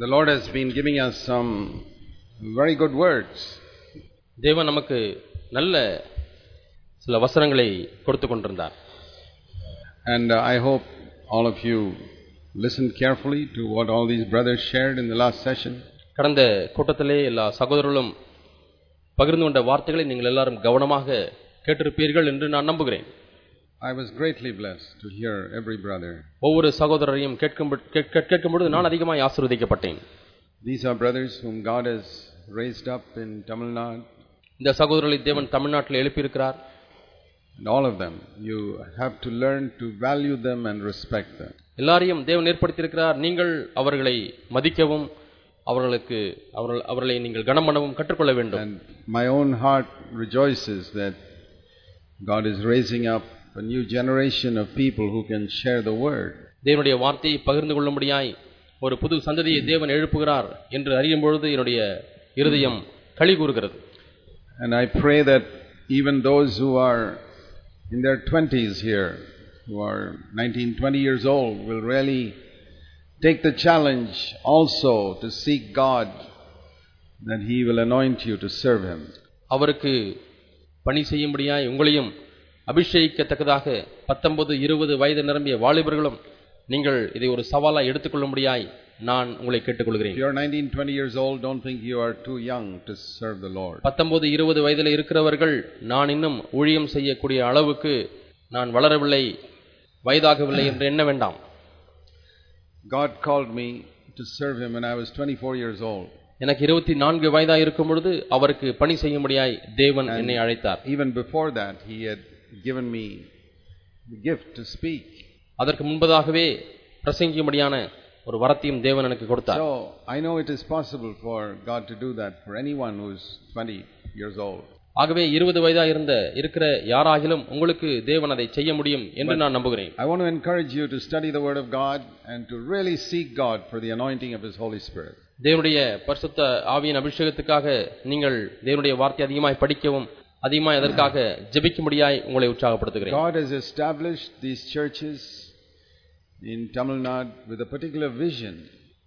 The Lord has been giving us some very good words. தேவன் நமக்கு நல்ல சில வசனங்களை கொடுத்து கொண்டிருந்தார் And uh, I hope all of you listened carefully to what all these brothers shared in the last session. கடந்த கூட்டத்திலே எல்லா சகோதரர்களும் பகிர்ந்து கொண்ட வார்த்தைகளை நீங்கள் எல்லாரும் கவனமாக கேட்டிருப்பீர்கள் என்று நான் நம்புகிறேன் I was greatly blessed to hear every brother. ஒவ்வொரு சகோதரரையும் கேட்கும் கேட்க- கேட்கும் பொழுது நான் அதிகமாக ஆசீர்வதிக்கப்பட்டேன் These are brothers whom God has raised up in Tamil Nadu, இந்த சகோதரர்களை தேவன் தமிழ்நாட்டில் எழுப்பியிருக்கிறார் and all of them. You have to learn to value them and respect them. எல்லாரையும் தேவன் ஏற்படுத்தியிருக்கிறார் நீங்கள் அவர்களை மதிக்கவும் அவர்களுக்கு அவர்கள் அவர்களை நீங்கள் கனம் பண்ணவும் கற்றுக்கொள்ள வேண்டும் And my own heart rejoices that God is raising up a new generation of people who can share the word. தேவனுடைய வார்த்தையை பகிர்ந்து கொள்ளும்படியாய் ஒரு புது சந்ததியை தேவன் எழுப்புகிறார் என்று அறியும் பொழுது என்னுடைய இருதயம் களி கூறுகிறது And I pray that even those who are in their 20s here, who are 19, 20 years old, will really take the challenge also to seek God, that He will anoint you to serve Him. அவருக்கு பணி செய்யும்படியாய் உங்களையும் அபிஷேகிக்கத்தக்கதாக பத்தொன்பது இருபது வயது நிரம்பிய வாலிபர்களும் நீங்கள் இதை ஒரு சவாலாய் எடுத்துக்கொள்ளும்படியாய் நான் உங்களை கேட்டுக்கொள்கிறேன் you're 19, 20 years old, don't think you are too young to serve the Lord. வயதில் இருக்கிறவர்கள் நான் இன்னும் ஊழியம் செய்யக்கூடிய அளவுக்கு நான் வளரவில்லை வயதாகவில்லை என்று எண்ண வேண்டாம் God called me to serve Him when I was 24 years old. எனக்கு இருபத்தி நான்கு வயதாக இருக்கும் பொழுது அவருக்கு பணி செய்யும்படியாய் தேவன் என்னை அழைத்தார் Even before that, He had given me the gift to speak. அதற்கு முன்பதாகவே பிரசங்கிக்கும்படியான ஒரு வரத்தையும் தேவன் எனக்கு கொடுத்தார் So I know it is possible for God to do that for anyone who is 20 years old. ஆகவே இருபது வயதா இருந்த இருக்கிற யாராகிலும் உங்களுக்கு தேவன் அதை செய்ய முடியும் என்று நான் நம்புகிறேன் I want to encourage you to study the Word of God and to really seek God for the anointing of His Holy Spirit. தேவனுடைய பரிசுத்த ஆவியின் அபிஷேகத்துக்காக நீங்கள் தேவனுடைய வார்த்தை அதிகமாய் படிக்கவும் அதிகமாய் அதற்காக ஜெபிக்கும்படியாய் உங்களை உற்சாகப்படுத்துகிறேன் God has established these churches in Tamil Nadu with a particular vision.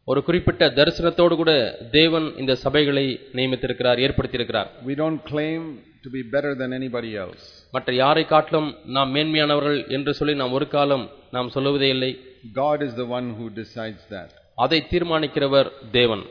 ஒரு குறிப்பிட்ட தரிசனத்தோடு கூட தேவன் இந்த சபைகளை நியமித்திருக்கிறார் ஏற்படுத்தியிருக்கிறார் We don't claim to be better than anybody else. மற்ற யாரை காட்டிலும் நாம் மேன்மையானவர்கள் என்று சொல்லி நாம் ஒரு காலம் நாம் சொல்லுவதே இல்லை God is the one who decides that. அதை தீர்மானிக்கிறவர் தேவன்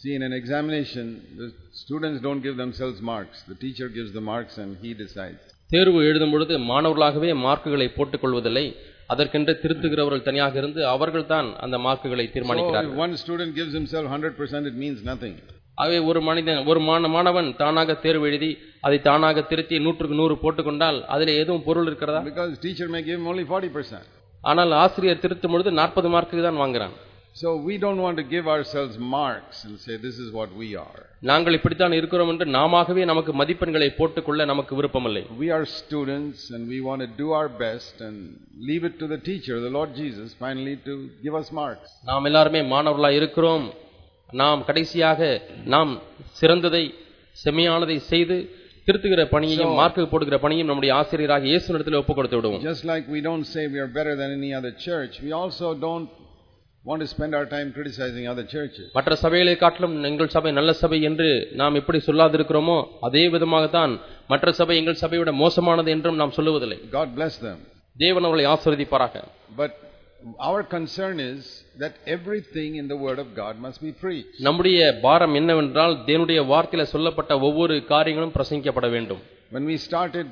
See, in an examination, the students don't give themselves marks. The teacher gives the marks and he decides. தேர்வு எழுதும் பொழுது மாணவர்களாகவே மார்க்குகளை போட்டுக் கொள்வதில்லை அதற்கென்று திருத்துகிறவர்கள் தனியாக இருந்து அவர்கள்தான் அந்த மார்க்குகளை தீர்மானிக்கிறார்கள் one student gives himself 100%, it means nothing. ஆகவே ஒரு மனிதன் ஒரு மாண- மாணவன் தானாக தேர்வு எழுதி அதை தானாக திருத்தி நூற்றுக்கு நூறு போட்டுக்கொண்டால் அதில் எதுவும் பொருள் இருக்கிறதா Because teacher may give him only 40%. ஆனால் ஆசிரியர் திருத்தும் பொழுது நாற்பது மார்க்கு தான் வாங்குறான் So we don't want to give ourselves marks and say this is what we are. நாங்கள் இப்படித்தான் இருக்கிறோம் என்று நாமாகவே நமக்கு மதிப்பெண்களை போட்டுக்கொள்ள நமக்கு விருப்பமில்லை We are students and we want to do our best and leave it to the teacher, the Lord Jesus, finally to give us marks. நாம் எல்லாருமே மாணவர்களாய் இருக்கிறோம் நாம் கடைசியாக நாம் சிறந்ததை செம்மையானதை செய்து திருத்துகிற பணியையும் மார்க்கு போடுகிற பணியும் நம்முடைய ஆசிரியராக இயேசுனிடத்தில் ஒப்புக் கொடுத்து விடுவோம் Just like we don't say we are better than any other church, we also don't want to spend our time criticizing other churches. மற்ற சபைகளை காட்டிலும் எங்கள் சபை நல்ல சபை என்று நாம் எப்படி சொல்லாதிருக்கிறோமோ அதே விதமாகத்தான் மற்ற சபை எங்கள் சபையோட மோசமானது என்றும் நாம் சொல்லுவதில்லை God bless them. தேவன் அவர்களை ஆசிர்வதிப்பாராக But our concern is that everything in the Word of God must be preached. நம்முடைய பாரம் என்னவென்றால் தேவனுடைய வார்த்தையில சொல்லப்பட்ட ஒவ்வொரு காரியங்களும் பிரசங்கிக்கப்பட வேண்டும் When we started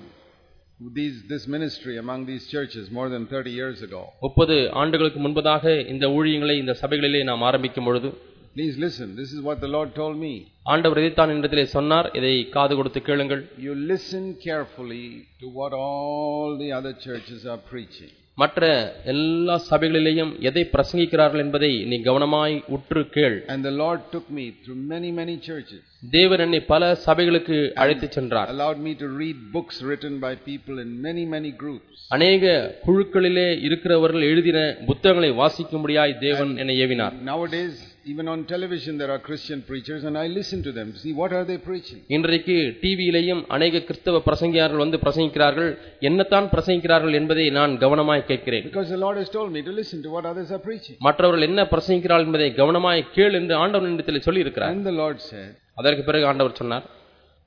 these, this ministry among these churches more than 30 years ago, முப்பது ஆண்டுகளுக்கு முன்பதாக இந்த ஊழியங்களை இந்த சபைகளிலே நாம் ஆரம்பிக்கும் பொழுது please listen. This is what the Lord told me. ஆண்டவர் இதைத்தான் இடத்திலே சொன்னார் இதை காது கொடுத்து கேளுங்கள் You listen carefully to what all the other churches are preaching. மற்ற எல்லா சபைகளிலேயும் எதை பிரசங்கிக்கிறார்கள் என்பதை நீ கவனமாய் உற்று கேள். And the Lord took me through many, many churches, தேவன் என்னை பல சபைகளுக்கு அழைத்துச் சென்றார். allowed me to read books written by people in many, many groups. அநேக குழுக்களிலே இருக்கிறவர்கள் எழுதின புத்தகங்களை வாசிக்கும்படியாய் தேவன் என்னை ஏவினார். Nowadays, even on television there are Christian preachers and I listen to them. See what are they preaching? இன்றைக்கு டிவியிலேயும் அநேக கிறிஸ்தவ பிரசங்கியார்கள் வந்து பிரசங்கிக்கிறார்கள் என்னத்தான் பிரசங்கிக்கிறார்கள் என்பதை நான் கவனமாய் கேட்கிறேன் Because the Lord has told me to listen to what others are preaching. மற்றவர்கள் என்ன பிரசங்கிக்கிறார்கள் என்பதை கவனமாய் கேள் என்று ஆண்டவர் இடத்தில் சொல்லி இருக்கிறார் And the Lord said, அதற்கு பிறகு ஆண்டவர் சொன்னார்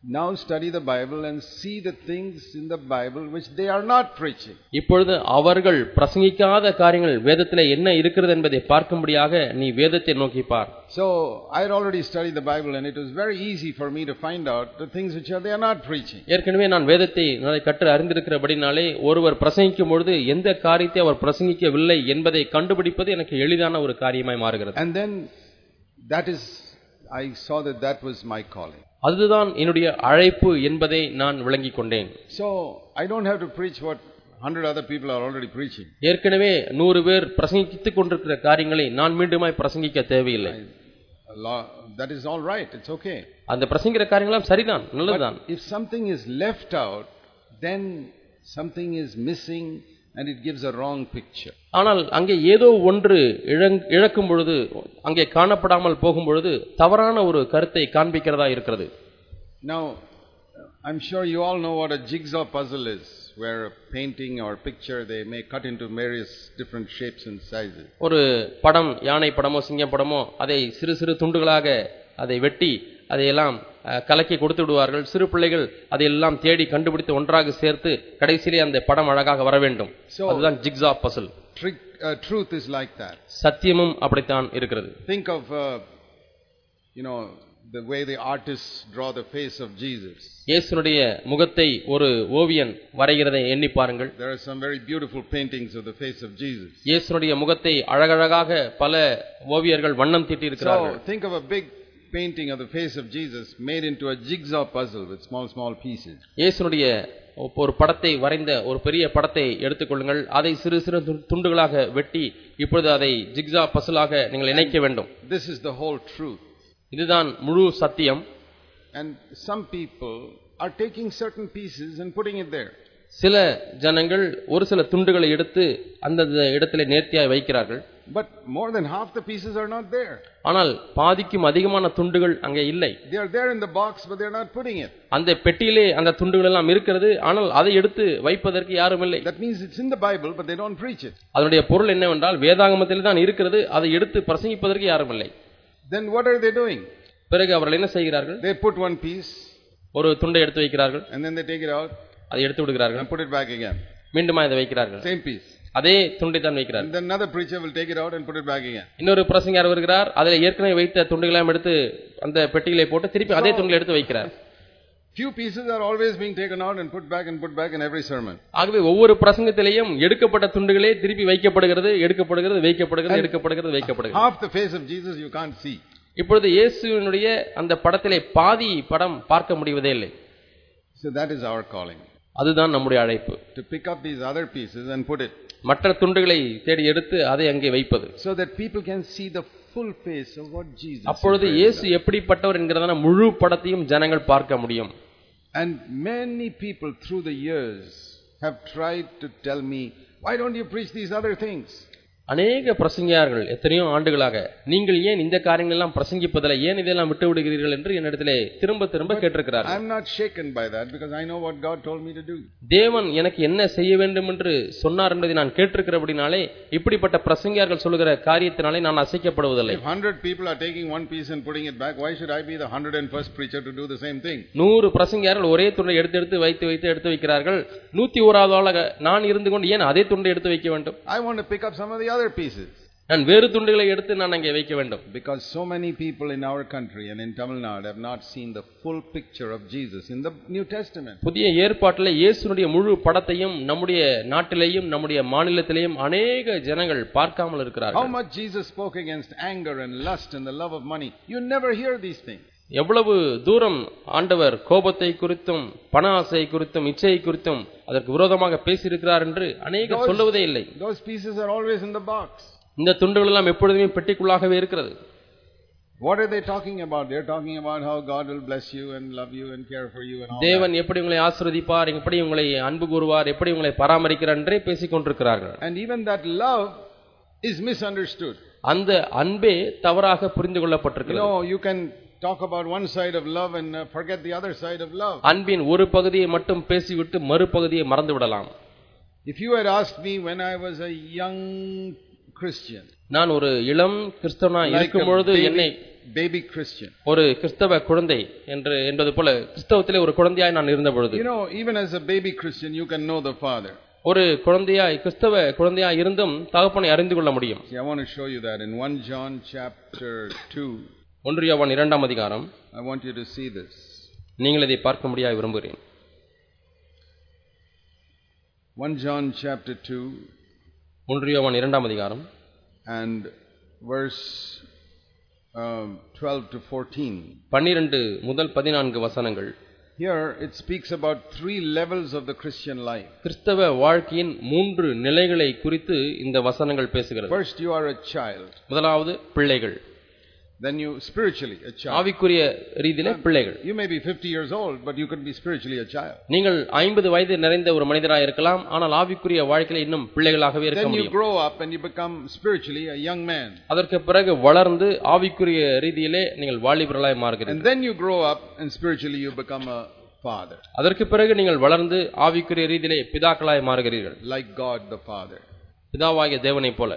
Now study the Bible and see the things in the Bible which they are not preaching. இப்பொழுது அவர்கள் பிரசங்கிக்காத காரியங்கள் வேதத்திலே என்ன இருக்கிறது என்பதை பார்க்கும்படியாக நீ வேதத்தை நோக்கி பார் So I had already studied the Bible and it was very easy for me to find out the things which are they are not preaching. ஏற்கனவே நான் வேதத்தை நிறைய கற்று அறிந்திருக்கிறபடினாலே ஒருவர் பிரசங்கிக்கும் பொழுது எந்த காரியத்தை அவர் பிரசங்கிக்கவில்லை என்பதை கண்டுபிடிப்பது எனக்கு எளிதான ஒரு காரியமாய் மாறுகிறது And then that is, I saw that that was my calling. அதுதான் என்னுடைய அழைப்பு என்பதை நான் விளங்கிக் கொண்டேன். So I don't have to preach what hundred other people are already preaching ஏற்கனவே நூறு பேர் பிரசங்கித்துக் கொண்டிருக்கிற காரியங்களை நான் மீண்டுமாய் பிரசங்கிக்க தேவையில்லை. That is all right it's okay அந்த பிரசங்கிற காரியங்களாம் சரிதான் நல்லதுதான். If something is left out then something is missing and it gives a wrong picture. ஆனால் அங்கே ஏதோ ஒன்று இழக்கும் பொழுது அங்கே காணப்படாமல் போகும் பொழுது தவறான ஒரு கருத்தை காண்பிக்கிறதா இருக்கிறது Now, I'm sure you all know what a jigsaw puzzle is, where a painting or picture they may cut into various different shapes and sizes. ஒரு படம் யானை படமோ சிங்கம் படமோ அதை சிறு சிறு துண்டுகளாக அதை வெட்டி அதையெல்லாம் கலக்கி கொடுத்து விடுவார்கள் சிறு பிள்ளைகள் அதையெல்லாம் தேடி கண்டுபிடித்து ஒன்றாக சேர்த்து கடைசியிலே அந்த படம் அழகாக வர வேண்டும் அதுதான் jigsaw puzzle truth is like that. சத்தியமும் அப்படித்தான் இருக்கிறது of, uh, you know, the way the artists draw the face of Jesus. இயேசுனுடைய முகத்தை ஒரு ஓவியன் வரைகிறதை எண்ணி பாருங்கள் There are some very beautiful paintings of the face of Jesus. இயேசுனுடைய முகத்தை அழகழகாக பல ஓவியர்கள் வண்ணம் தீட்டி இருக்கிறார்கள் So, think of a big painting of the face of Jesus made into a jigsaw puzzle with small, small pieces. இயேசுனுடைய ஒரு படத்தை வரைந்த ஒரு பெரிய படத்தை எடுத்துக்கொள்ளுங்கள் அதை சிறு சிறு து- துண்டுகளாக வெட்டி இப்பொழுது அதை ஜிக்ஸா பசலாக நீங்கள் இணைக்க வேண்டும் This is the whole truth. இதுதான் முழு சத்தியம் And some people are taking certain pieces and putting it there. சில ஜனங்கள் ஒரு சில துண்டுகளை எடுத்து அந்த இடத்திலே நேர்த்தியாக வைக்கிறார்கள். But more than half the pieces are not there ஆனால் பாதிக்கும் அதிகமான துண்டுகள் அங்கே இல்லை. They are there in the box but they are not putting it அந்த பெட்டியிலே அந்த துண்டுகள் எல்லாம் இருக்கிறது ஆனால் அதை எடுத்து வைப்பதற்கு யாரும் இல்லை. That means it's in the Bible but they don't preach it அதனுடைய பொருள் என்னவென்றால் வேதாகமத்தில் தான் இருக்கிறது அதை எடுத்து பிரசங்கிப்பதற்கு யாரும் இல்லை. Then what are they doing பிறகு அவர்கள் என்ன செய்கிறார்கள்? தே புட் ஒன் பீஸ் ஒரு துண்டை எடுத்து வைக்கிறார்கள். and then they take it out. அதை எடுத்து விடுகிறார்கள் and put it back again. மீண்டுமா இதை வைக்கிறார்கள் Same piece. அதே துண்டை தான் வைக்கிறார்கள் And then another preacher will take it out and put it back again. இன்னொரு பிரசங்கியார் வருகிறார் அதில் ஏற்கனவே வைத்த துண்டுகளாம் எடுத்து அந்த பெட்டிகளை போட்டு திருப்பி அதே துண்டில் எடுத்து வைக்கிறார் Few pieces are always being taken out and put back and put back in every sermon. ஆகவே ஒவ்வொரு பிரசங்கத்திலேயும் எடுக்கப்பட்ட துண்டுகளே திருப்பி வைக்கப்படுகிறது எடுக்கப்படுகிறது வைக்கப்படுகிறது எடுக்கப்படுகிறது வைக்கப்படுகிறது Half the face of Jesus you can't see. இப்பொழுது இயேசுவினுடைய அந்த படத்திலே பாதி படம் பார்க்க முடிவதே இல்லை So that is our calling. அதுதான் நம்முடைய அழைப்பு To pick up these other pieces and put it. மற்ற துண்டுகளை தேடி எடுத்து அதை அங்கே வைப்பது So that people can see the full face of what Jesus is அப்பொழுது really இயேசு எப்படிப்பட்டவர் என்கிறதான முழு படத்தையும் ஜனங்கள் பார்க்க முடியும் And many people through the years have tried to tell me, why don't you preach these other things? அநேக பிரசங்கியார்கள் எத்தனையோ ஆண்டுகளாக நீங்கள் ஏன் இந்த காரியங்கள் எல்லாம் பிரசங்கிப்பதில்லை ஏன் இதெல்லாம் விட்டு விடுகிறீர்கள் என்று என்னிடத்திலே திரும்ப திரும்ப கேட்டிருக்கிறார்கள் I'm not shaken by that because I know what God told me to do. தேவன் எனக்கு என்ன செய்ய வேண்டும் என்று சொன்னார் என்பதை நான் கேட்டிருக்கிறபடினாலே இப்படிப்பட்ட பிரசங்கியார்கள் சொல்லுகிற காரியத்தினாலே நான் அசைக்கப்படுவதில்லை If 100 people are taking one piece and putting it back, why should I be the 101st preacher to do the same thing? நூறு பிரசங்கியார்கள் ஒரே துண்டை எடுத்து எடுத்து வைத்து வைத்து எடுத்து வைக்கிறார்கள் நூத்தி ஓராவது ஆளாக நான் இருந்து கொண்டு ஏன் அதே துண்டை எடுத்து வைக்க வேண்டும் I want to pick up some of the other pieces. நான் வேறு துண்டுகளை எடுத்து நான் அங்கே வைக்க வேண்டும் Because so many people in our country and in Tamil Nadu have not seen the full picture of Jesus in the New Testament. புதிய ஏற்பாட்டில் இயேசுனுடைய முழு படத்தையும் நம்முடைய நாட்டிலேயும் நம்முடைய மாநிலத்திலேயும் அநேக ஜனங்கள் பார்க்காமல் How இருக்கிறார்கள் much Jesus spoke against anger and lust and the love of money. You never hear these things. எவ்வளவு தூரம் ஆண்டவர் கோபத்தை குறித்தும் பண ஆசை குறித்தும் இச்சையை குறித்தும் அதற்கு விரோதமாக பேசியிருக்கிறார் என்று அநேகர் சொல்லுவதே இல்லை Those pieces are always in the box. இந்த துண்டுகள் எல்லாம் எப்பொழுதுமே பெட்டிக்குள்ளாகவே இருக்கிறது What are they talking about? They're talking about how God will bless you and love you and care for you and all that. தேவன் எப்படி உங்களை ஆசிர்வதிப்பார் எப்படி உங்களை அன்பு கூறுவார் எப்படி உங்களை பராமரிக்கிறார் என்றே பேசிக் கொண்டிருக்கிறார்கள் And even that love is misunderstood. அந்த அன்பே தவறாக புரிந்து You கொள்ளப்பட்டிருக்கிறது know, you can talk about one side of love and uh, forget the other side of love. அன்பின் ஒரு பகுதியை மட்டும் பேசிவிட்டு மறுபகுதியை மறந்து விடலாம் If you had asked me when I was a young Christian, நான் ஒரு இளம் கிறிஸ்தவனா like இருக்கும் a பொழுது என்னை baby, baby Christian, ஒரு கிறிஸ்தவ குழந்தை என்று என்பது போல கிறிஸ்தவத்திலே ஒரு குழந்தையாய் நான் இருந்த பொழுது you know, even as a baby Christian, you can know the Father. ஒரு குழந்தையாய் கிறிஸ்தவ குழந்தையாய் இருந்தும் தகப்பனை அறிந்து கொள்ள முடியும் See, I want to show you that in 1 John chapter 2. ஒன்று யோவான் இரண்டாம் அதிகாரம் I want you to see this. நீங்கள் இதை பார்க்க முடியாது விரும்புகிறேன் 1 John chapter 2 ஒன்று யோவான் இரண்டாம் அதிகாரம் and verse um, 12 to 14. பன்னிரண்டு முதல் பதினான்கு வசனங்கள் Here it speaks about three levels of the Christian life. கிறிஸ்தவ வாழ்க்கையின் மூன்று நிலைகளை குறித்து இந்த வசனங்கள் பேசுகிறது First, you are a child. முதலாவது பிள்ளைகள் Then you, spiritually, a child. ஆவிக்குரிய ரீதியிலே பிள்ளைகள் You may be 50 years old, but you could be spiritually a child. நீங்கள் ஐம்பது வயது நிறைந்த ஒரு மனிதராக இருக்கலாம் ஆனால் ஆவிக்குரிய வாழ்க்கையில இன்னும் பிள்ளைகளாகவே இருக்க Then you முடியும் grow up and you become spiritually a young man. அதற்கு பிறகு வளர்ந்து ஆவிக்குரிய ரீதியிலே நீங்கள் வாலிபர்களாய் மாறுகிறீர்கள் And then you grow up and spiritually you become a father, அதற்கு பிறகு நீங்கள் வளர்ந்து ஆவிக்குரிய ரீதியிலே பிதாக்களாய் மாறுகிறீர்கள் like God the Father. பிதாவாகிய தேவனைப் போல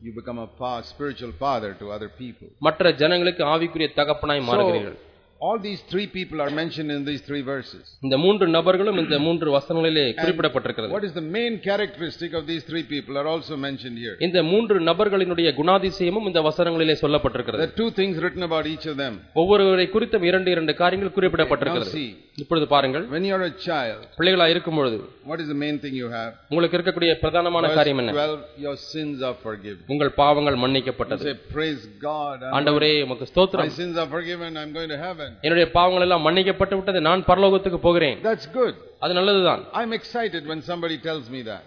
You become a fa- spiritual father to other people. மற்ற ஜனங்களுக்கு ஆவிக்குரிய தகப்பனாய் மாறுகிறீர்கள் all these three people are mentioned in these three verses. இந்த மூன்று நபர்களும் இந்த மூன்று வசனங்களிலே குறிப்பிடப்பட்டிருக்கிறது What is the main characteristic of these three people are also mentioned here. இந்த மூன்று நபர்களினுடைய குணாதிசயமும் இந்த வசனங்களிலே சொல்லப்பட்டிருக்கிறது There are two things written about each of them. ஒவ்வொருவரை குறித்தும் இரண்டு இரண்டு காரியங்கள் Now குறிப்பிடப்பட்டிருக்கிறது see, இப்பொழுது பாருங்கள் when you're a child, பிள்ளைகளா இருக்கும் பொழுது what is the main thing you have? உங்களுக்கு இருக்கக்கூடிய பிரதானமான காரியம் என்ன 12, your sins are forgiven. உங்கள் பாவங்கள் You மன்னிக்கப்பட்டது say, praise God, ஆண்டவரே உமக்கு my ஸ்தோத்திரம் sins are forgiven, I'm going to heaven. என்னுடைய பாவங்கள் எல்லாம் மன்னிக்கப்பட்டு விட்டது நான் பரலோகத்துக்கு போகிறேன் That's good. அது நல்லதுதான் I'm excited when somebody tells me that.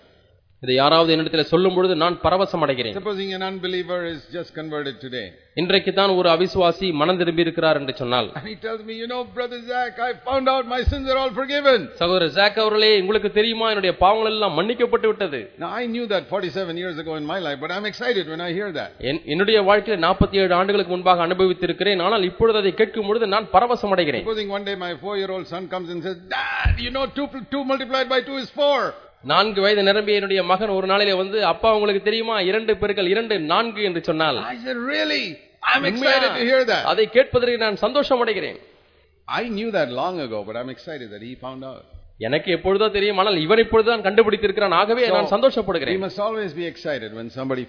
இதை யாராவது என்னிடத்தில் சொல்லும் பொழுது நான் பரவசம் அடைகிறேன் supposing an unbeliever is just converted today. இன்றைக்கு தான் ஒரு அவிசுவாசி மனம் திரும்பி இருக்கிறார் என்று சொன்னால். And he tells me you know brother Zac I found out my sins are all forgiven. சகோதரர் ஜாக் அவர்களே உங்களுக்கு தெரியுமா? என்னுடைய பாவங்கள் எல்லாம் மன்னிக்கப்பட்டு விட்டது. Now I knew that 47 years ago in my life but I'm excited when I hear that. என்னுடைய வாழ்க்கையில் 47 ஆண்டுகளுக்கு முன்பாக அனுபவித்திருக்கிறேன். ஆனால் இப்பொழுது அதை கேட்கும் பொழுது நான் பரவசம் அடைகிறேன் supposing one day my 4 year old son comes and says dad you know 2 2 multiplied by 2 is 4 நான்கு வயது நிரம்பிய என்னுடைய மகன் ஒரு நாளிலே வந்து அப்பா உங்களுக்கு தெரியுமா இரண்டு பெருக்கள் இரண்டு நான்கு என்று சொன்னால் I said, really? I'm உண்மையா? excited to hear that. அதை கேட்பதற்கு நான் சந்தோஷம் அடைகிறேன் I knew that long ago, but I'm excited that he found out. எனக்கு எப்பொழுதோ தெரியும் ஆனால் இவன் இப்பொழுதுதான் கண்டுபிடித்திருக்கிறான் ஆகவே நான் சந்தோஷப்படுகிறேன் must always be excited when somebody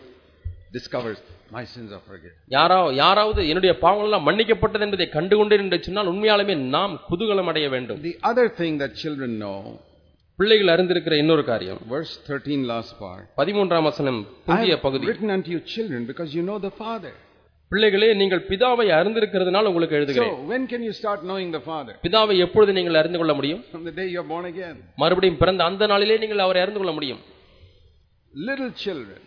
discovers my sins are forgiven. யாரா யாராவது என்னுடைய பாவங்கள் எல்லாம் மன்னிக்கப்பட்டது என்பதை கண்டுகொண்டேன் என்று சொன்னால் உண்மையாலுமே நாம் குதூகலம் அடைய வேண்டும் The other thing that children know, பிள்ளைகள் அறிந்திருக்கிற இன்னொரு காரியம் verse 13, last part. பதிமூன்றாம் வசனம் புதிய பகுதி written unto you children because you know the Father. பிள்ளைகளே நீங்கள் பிதாவை அறிந்திருக்கிறதுனால உங்களுக்கு எழுதுகிறேன் So, when can you start knowing the Father? பிதாவை எப்பொழுது நீங்கள் அறிந்து கொள்ள முடியும் From the day you're born again. மறுபடியும் பிறந்த அந்த நாளிலே நீங்கள் அவரை அறிந்து கொள்ள முடியும் Little children,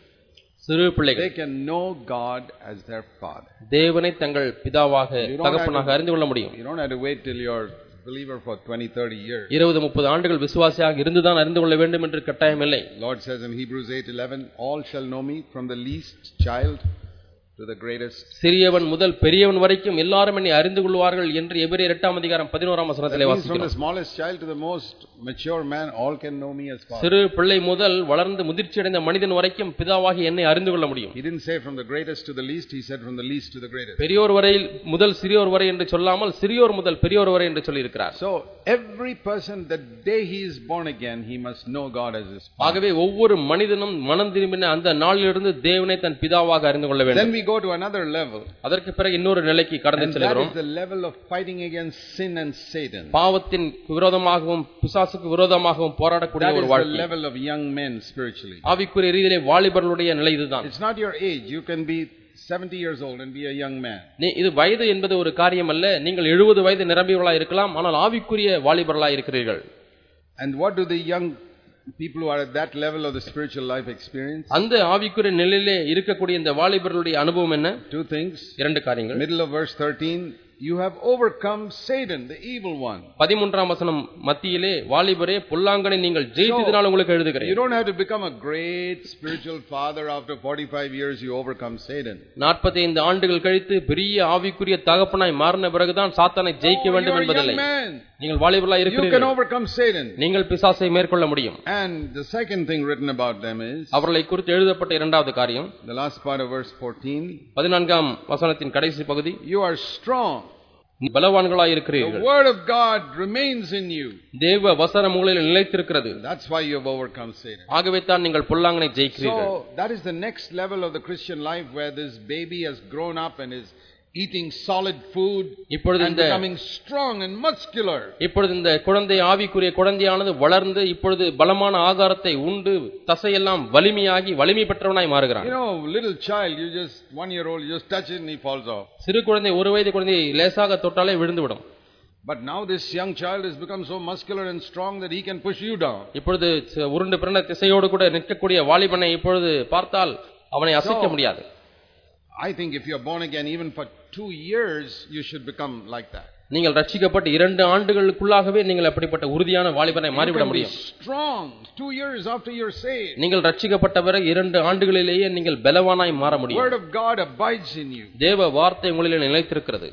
சிறு பிள்ளைகள் they can know God as their Father. தேவனை தங்கள் பிதாவாக You தகப்பனாக அறிந்து கொள்ள முடியும் You don't have to wait till you're a believer for 20, 30 years. இருபது முப்பது ஆண்டுகள் விசுவாசியாக இருந்துதான் அறிந்து கொள்ள வேண்டும் என்று கட்டாயம் இல்லை Lord says in Hebrews 8:11, all shall know me from the least child to the greatest. சிறியவன் முதல் பெரியவன் வரைக்கும் எல்லாரும் என்னை அறிந்து கொள்வார்கள் என்று எபிரேயர் எட்டாம் அதிகாரம் பதினோராம் That வசனத்திலே means from the வாசிக்கிறோம் smallest child to the most mature man, all can know me as Father. சிறு பிள்ளை முதல் வளர்ந்து முதிர்ச்சி அடைந்த மனிதன் வரைக்கும் பிதாவாகி என்னை அறிந்து கொள்ள முடியும் He didn't say from the greatest to the least, he said from the least to the greatest. பெரியோர் வரையில் முதல் சிறியோர் வரை என்று சொல்லாமல் சிறியோர் முதல் பெரியோர் வரை என்று சொல்லியிருக்கிறார் So, every person, the day he is born again, he must know God as his Father. ஆகவே ஒவ்வொரு மனிதனும் மனம் திரும்பின அந்த நாளிலிருந்து தேவனை தன் பிதாவாக அறிந்து கொள்ள Then வேண்டும் we go to another level. அதற்கு பிறகு இன்னொரு நிலைக்கு கடந்து And that செல்கிறோம் is the level of fighting against sin and Satan. பாவத்தின் விரோதமாகவும் பிசாசுக்கு விரோதமாகவும் போராடக்கூடிய That ஒரு is the வாழ்க்கை level of young men spiritually. ஆவிக்குரிய ரீதியிலே வாலிபர்களுடைய நிலை இதுதான் It's not your age. You can be 70 years old and be a young man. நீ இது வயது என்பது ஒரு காரியம் அல்ல நீங்கள் எழுபது வயது நிரம்பியவர்களாக இருக்கலாம் ஆனால் ஆவிக்குரிய வாலிபர்களாக இருக்கிறீர்கள் And what do the young people who are at that level of the spiritual life experience? அந்த ஆவிக்குரிய நிலையிலே இருக்கக்கூடிய இந்த வாலிபர்களுடைய அனுபவம் என்ன Two things. இரண்டு காரியங்கள் Middle of verse 13, you have overcome Satan, the evil one. பதிமூன்றாம் வசனம் மத்தியிலே வாலிபரே பொல்லாங்கனை நீங்கள் ஜெயித்ததினால் உங்களுக்கு You எழுதுகிறேன் don't have to become a great spiritual father after 45 years you overcome Satan. நாற்பத்தி ஐந்து ஆண்டுகள் கழித்து பெரிய ஆவிக்குரிய தகப்பனாய் மாறின பிறகுதான் சாத்தானை ஜெயிக்க Oh, வேண்டும் you're a என்பதில்லை young man. நீங்கள் வாலிபர்களாய் You can இருக்கிறீர்கள் overcome Satan. நீங்கள் பிசாசை மேற்கொள்ள முடியும் And the second thing written about them is அவர்களை குறித்து எழுதப்பட்ட இரண்டாவது காரியம் the last part of verse 14. பதினான்காம் வசனத்தின் கடைசி பகுதி You are strong. பலவான்களாய் The இருக்கிறீர்கள் word of God remains in you. தேவ வசனம் உங்களில் நிலைத்திருக்கிறது That's why you have overcome Satan. ஆகவே தான் நீங்கள் பொல்லாங்கனை ஜெயிக்கிறீர்கள் So that is the next level of the Christian life where this baby has grown up and is eating solid food இப்பொழுது இந்த becoming strong and muscular. இப்பொழுது இந்த குழந்தை ஆவிக்குரிய குழந்தையானது வளர்ந்து இப்பொழுது பலமான ஆகாரத்தை உண்டு தசையெல்லாம் வலிமையாகி வலிமை பெற்றவனாய் மாறுகிறான் You know, little child, you just, one year old, you just touch it and he falls off. சிறு குழந்தை ஒரு வயது குழந்தையை லேசாக தொட்டாலே விழுந்துவிடும் But now this young child has become so muscular and strong that he can push you down. இப்பொழுது ச- உருண்டு பிறந்த திசையோடு கூட நிற்கக்கூடிய வாலிபனை இப்பொழுது பார்த்தால் அவனை அசைக்க முடியாது I think if you're born again, even for two years, you should become like that. நீங்கள் ரட்சிக்கப்பட்டு இரண்டு ஆண்டுகளுக்குள்ளாகவே நீங்கள் அப்படிப்பட்ட உறுதியான வாலிபனை You மாறிவிட can be முடியும் strong two years after you're saved. நீங்கள் ரட்சிக்கப்பட்ட பிறகு இரண்டு ஆண்டுகளிலேயே நீங்கள் பலவானாய் மாற The முடியும் word of God abides in you. தேவ வார்த்தை உங்களில் நிலைத்திருக்கிறது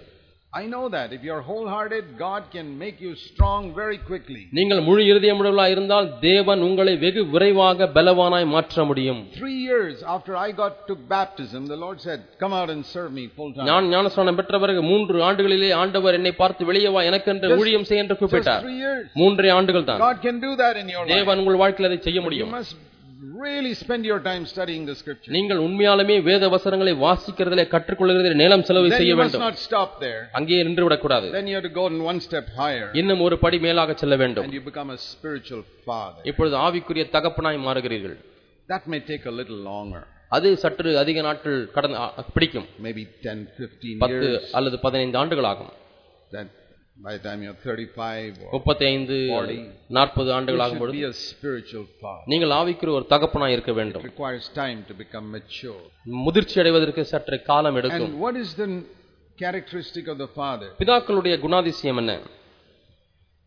I know that. If you're wholehearted, God can make you strong very quickly. நீங்கள் முழு இருதயமுள்ளவர்களாய் இருந்தால் தேவன் உங்களை வெகு விரைவாக பலவானாய் மாற்ற முடியும் Three years after I got took baptism, the Lord said, "Come out and serve me full time." நான் ஞானஸ்நானம் பெற்ற பிறகு மூன்று ஆண்டுகளிலே ஆண்டவர் என்னை பார்த்து வெளியே வா எனக்கென்று Just- ஊழியம் செய்ய என்று Just கூப்பிட்டார் three years. மூன்றே ஆண்டுகள் தான் God can do that in your life. தேவன் உங்கள் வாழ்க்கையில் அதை செய்ய You முடியும் must really spend your time studying the scripture. நீங்கள் உண்மையாலுமே வேத வசனங்களை வாசிக்கிறதிலே கற்றுக்கொள்கிறதிலே நேரம் செலவு Then செய்ய you must வேண்டும் not stop there. அங்கேயே நின்று விடக்கூடாது Then you have to go one step higher இன்னும் ஒரு படி மேலாக செல்ல வேண்டும் and you become a spiritual father. இப்பொழுது ஆவிக்குரிய தகப்பனாய் மாறுகிறீர்கள் That may take a little longer, அது சற்று அதிக நாட்கள் கடந்து பிடிக்கும் maybe 10, 15 பத்து years. அல்லது பதினைந்து ஆண்டுகள் ஆகும் That by the time you're 35 or முப்பத்தி ஐந்து Forty. நாற்பது ஆண்டுகள் ஆகும் should பொழுது be a spiritual father. நீங்கள் ஆவிக்குரிய ஒரு தகப்பனாய் இருக்க It வேண்டும் requires time to become mature. முதிர்ச்சி அடைவதற்கு சற்று காலம் எடுக்கும் And what is the characteristic of the father? பிதாக்களுடைய குணாதிசயம் என்ன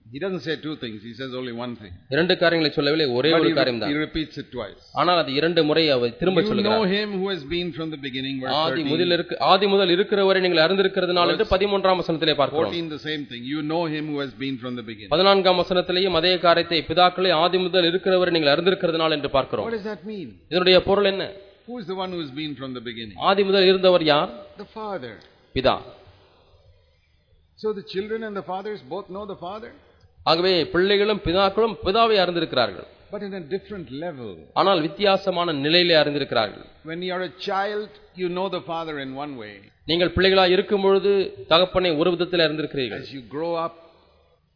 He doesn't say two things, he says only one thing. இரண்டு காரியங்களை சொல்லவில்லை ஒரே But ஒரு he, காரியம் he தான் repeats it twice. ஆனால் அது இரண்டு முறை அவர் திரும்ப You know சொல்லுகிறார் him who has been from the beginning, verse ஆதி 13. முதல் இருக்கு ஆதி முதல் இருக்கிறவரை நீங்கள் அறிந்திருக்கிறதுனால் என்று பதிமூன்றாம் வசனத்திலே பார்க்கிறோம் 14, the same thing. You know him who has been from the beginning. பதினான்காம் வசனத்திலேயும் அதே காரியத்தை பிதாக்களே ஆதி முதல் இருக்கிறவரை நீங்கள் அறிந்திருக்கிறதுனால் என்று பார்க்கிறோம் What does that mean? இதனுடைய பொருள் என்ன Who is the one who has been from the beginning? ஆதி முதல் இருந்தவர் யார் The father. பிதா So the children and the fathers both know the father, ஆகவே பிள்ளைகளும் பிதாக்களும் பிதாவை அறிந்திருக்கிறார்கள் but in a different level. ஆனால் வித்தியாசமான நிலையிலே அறிந்திருக்கிறார்கள் When you are a child, you know the father in one way. நீங்கள் பிள்ளைகளாய் இருக்கும் பொழுது தகப்பனை ஒரு விதத்தில் அறிந்திருக்கிறீர்கள் As you grow up,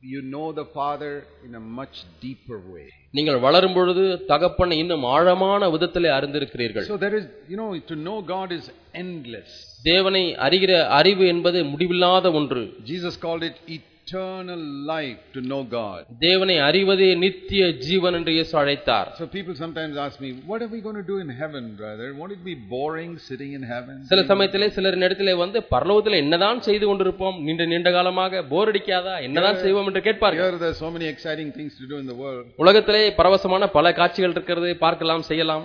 you know the father in a much deeper way. நீங்கள் வளரும் பொழுது தகப்பனை இன்னும் ஆழமான விதத்திலே அறிந்திருக்கிறீர்கள் So there is, you know, to know God is endless. தேவனை அறிகிற அறிவு என்பது முடிவில்லாத ஒன்று Jesus called it eternal life to know God. தேவனை அறிவதே நித்திய ஜீவன் என்று இயேசு அழைத்தார் So people sometimes ask me, what are we going to do in heaven, brother? Won't it be boring sitting in heaven? சில சமயத்திலே சிலர் இடத்திலே வந்து பரலோகத்தில் என்னதான் செய்து கொண்டிருப்போம் நீண்ட நீண்ட காலமாக போர் அடிக்காதா என்னதான் செய்வோம் என்று கேட்பார்கள் Here there are so many exciting things to do in the world. உலகத்திலே பரவசமான பல காட்சிகள் இருக்கிறது பார்க்கலாம் செய்யலாம்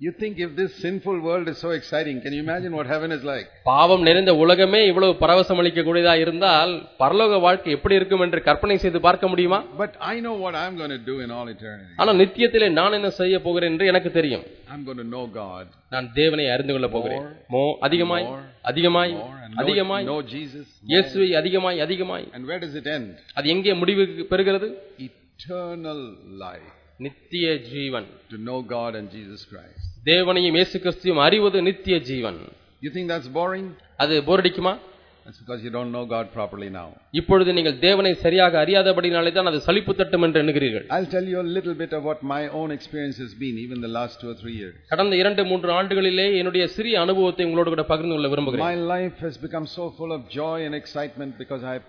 You think if this sinful world is so exciting, can you imagine what heaven is like? பாவம் நிறைந்த உலகமே இவ்வளவு பரவசம் அளிக்கக்கூடியதா இருந்தால் பரலோக வாழ்க்கை எப்படி இருக்கும் என்று கற்பனை செய்து பார்க்க முடியுமா But I know what I'm going to do in all eternity. ஆனால் நித்தியத்திலே நான் என்ன செய்ய போகிறேன் என்று எனக்கு தெரியும் I'm going to know God நான் தேவனை அறிந்து கொள்ள போகிறேன் More, மோ அதிகமாய் more, அதிகமாய் more and know, அதிகமாய் know Jesus. more. இயேசுவை அதிகமாய் அதிகமாய் And where does it end? அது எங்கே முடிவு பெறுகிறது Eternal life நித்திய ஜீவன் to know God and Jesus Christ. தேவனையும் இயேசு கிறிஸ்துவையும் அறிவது நித்திய ஜீவன் You think that's boring? அது போரடிக்குமா That's because you don't know God properly now. இப்பொழுது நீங்கள் தேவனை சரியாக அறியாதபடினாலே தான் அது சலிப்பு தட்டும் என்று எண்ணுகிறீர்கள் I'll tell you a little bit of what my own experience has been, even the last two or three years. கடந்த இரண்டு மூன்று ஆண்டுகளிலே என்னுடைய சிறிய அனுபவத்தை உங்களோடு கூட பகிர்ந்து கொள்ள விரும்புகிறேன் My life has become so full of joy and excitement because I've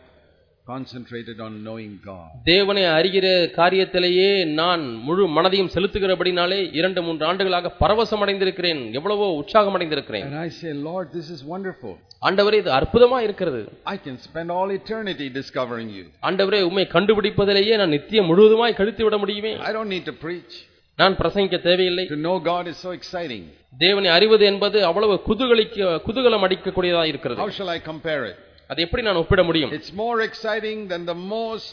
concentrated on knowing God. தேவனை அறிகிற காரியத்திலேயே நான் முழு மனதையும் செலுத்துகிறபடினாலே இரண்டு மூன்று ஆண்டுகளாக பரவசம் அடைந்திருக்கிறேன் எவ்வளவோ உற்சாகம் அடைந்திருக்கிறேன் And I say, Lord, this is wonderful. ஆண்டவரே இது அற்புதமா இருக்கிறது I can spend all eternity discovering you. ஆண்டவரே உண்மை கண்டுபிடிப்பதிலேயே நான் நித்தியம் முழுவதுமாய் கழித்து விட முடியுமே I don't need to preach. நான் பிரசங்கிக்க தேவையில்லை To know God is so exciting. தேவனை அறிவது என்பது அவ்வளவு குதூகலிக்க குதூகலம் அடிக்கக்கூடியதா இருக்கிறது How shall I compare it? அதை எப்படி நான் ஒப்பிட முடியும் It's more exciting than the most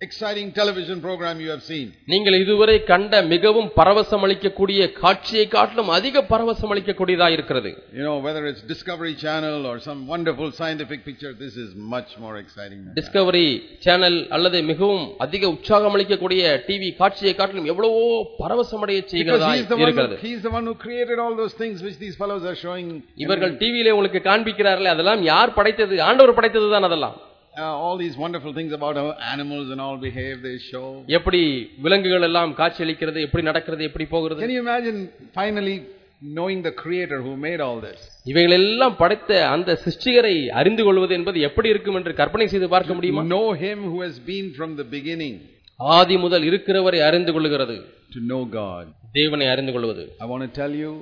exciting television program you have seen. நீங்கள் இதுவரை கண்ட மிகவும் பரவசம் அளிக்கக்கூடிய காட்சியை காட்டிலும் அதிக பரவசம் அளிக்கக்கூடியதா இருக்கிறது You know, whether it's Discovery Channel or some wonderful scientific picture, this is much more exciting than that. Discovery channel அல்லது மிகவும் அதிக உற்சாகம் அளிக்கக்கூடிய டிவி காட்சியை காட்டிலும் எவ்வளவோ பரவசமடைய Because செய்கிறதா he's the, one இருக்கிறது who, he's the one who created all those things which these fellows are showing. இவர்கள் டிவியிலே உங்களுக்கு காண்பிக்கிறார்களே அதெல்லாம் யார் படைத்தது ஆண்டவர் படைத்தது தான் அதெல்லாம் Uh, all these wonderful things about how animals and all behave, they show. எப்படி விலங்குகள் எல்லாம் காட்சி அளிக்கிறது எப்படி நடக்கிறது எப்படி போகிறது Can you imagine finally knowing the creator who made all this? இவைகள் எல்லாம் படைத்த அந்த சிருஷ்டிகரை அறிந்து கொள்வது என்பது எப்படி இருக்கும் என்று கற்பனை செய்து பார்க்க முடியுமா Know him who has been from the beginning. ஆதி முதல் இருக்கிறவரை அறிந்து கொள்ளுகிறது To know God. தேவனை அறிந்து கொள்வது I want to tell you,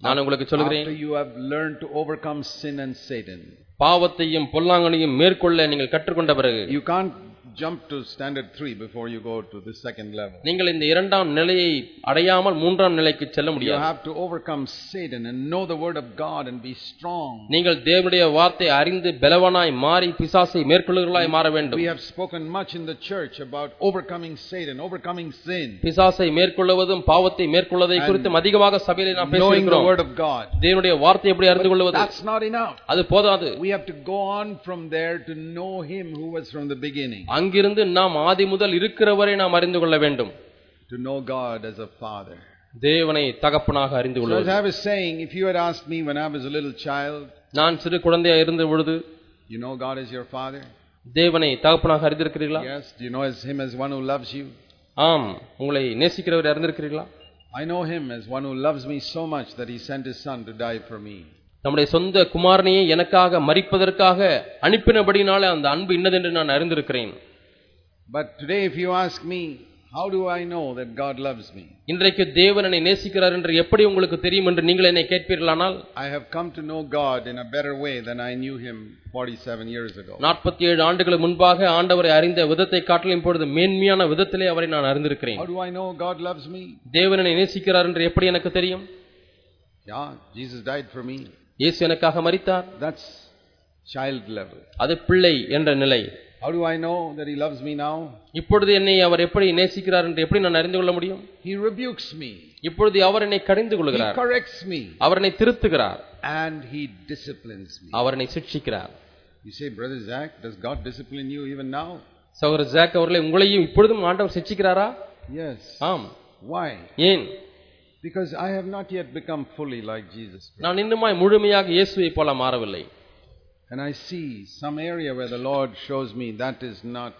நான் உங்களுக்கு சொல்கிறேன் after you have learned to overcome sin and Satan, பாவத்தையும் பொல்லாங்கனையும் மேற்கொள்ள நீங்கள் கற்றுக்கொண்ட பிறகு you can jump to standard three before you go to the second level. நீங்கள் இந்த இரண்டாம் நிலையை அடையாமல் மூன்றாம் நிலைக்கு செல்ல You முடியாது have to overcome Satan and know the word of God and be strong. நீங்கள் தேவனுடைய வார்த்தை அறிந்து பலவனாய் மாறி பிசாசை மேற்கொள்ளுகளாய் மாற வேண்டும் We have spoken much in the church about overcoming Satan, overcoming sin, பிசாசை மேற்கொள்வதும் பாவத்தை மேற்கொள்வதை குறித்தும் அதிகமாக சபையிலே நாம் knowing the பேசியிருக்கிறோம் word of God. தேவனுடைய வார்த்தை எப்படி அறிந்து கொள்வது That's not enough. அது போதாது We have to go on from there to know Him who was from the beginning, அங்கிருந்து நாம் ஆதி முதல் இருக்கிறவரை நாம் அறிந்து கொள்ள வேண்டும் to know God as a Father. தேவனை தகப்பனாக அறிந்து So, as கொள்வது I was saying, if you had asked me when I was a little child, நான் சிறு குழந்தையா இருந்த பொழுது you know God as your Father? தேவனை தகப்பனாக அறிந்திருக்கிறீர்களா Yes. Do you know as Him as one who loves you? ஆம் உங்களை நேசிக்கிறவர் அறிந்திருக்கிறீர்களா I know Him as one who loves me so much that He sent His Son to die for me. நம்முடைய சொந்த குமாரனையே எனக்காக மறிப்பதற்காக அனுப்பினபடினாலே அந்த அன்பு இன்னதென்று நான் அறிந்திருக்கிறேன் But today, if you ask me, how do I know that God loves me? இன்றைக்கு தேவன் என்னை நேசிக்கிறார் என்று எப்படி உங்களுக்கு தெரியும் என்று நீங்கள் என்னை கேட்பீர்களானால் I have come to know God in a better way than I knew Him 47 years ago. நாற்பத்தி ஏழு ஆண்டுகளுக்கு முன்பாக ஆண்டவரை அறிந்த விதத்தை காட்டிலும் இப்பொழுது மேன்மையான விதத்திலே அவரை நான் அறிந்திருக்கிறேன் How do I know God loves me? தேவன் என்னை நேசிக்கிறார் என்று எப்படி எனக்கு தெரியும் Yeah, Jesus died for me. இயேசு எனக்காக மரித்தார் That's child level. அது பிள்ளை என்ற நிலை How do I know that he loves me now? இப்பொழுது என்னை அவர் எப்படி நேசிக்கிறார் என்று எப்படி நான் அறிந்து கொள்ள முடியும்? He rebukes me. இப்பொழுது அவர் என்னை கடிந்து கொள்கிறார். He corrects me. அவர் என்னை திருத்துகிறார். And he disciplines me. அவர் என்னை சிட்சிக்கிறார். You say brother Zac does God discipline you even now? சகோதர ஜாக் அவர்களை உங்களையும் இப்பொழுதும் ஆண்டவர் சிட்சிக்கிறாரா? Yes. ஆம். Why? ஏன்? Because I have not yet become fully like Jesus Christ. நான் இன்னுமாய் முழுமையாக இயேசுவை போல மாறவில்லை And I see some area where the Lord shows me that is not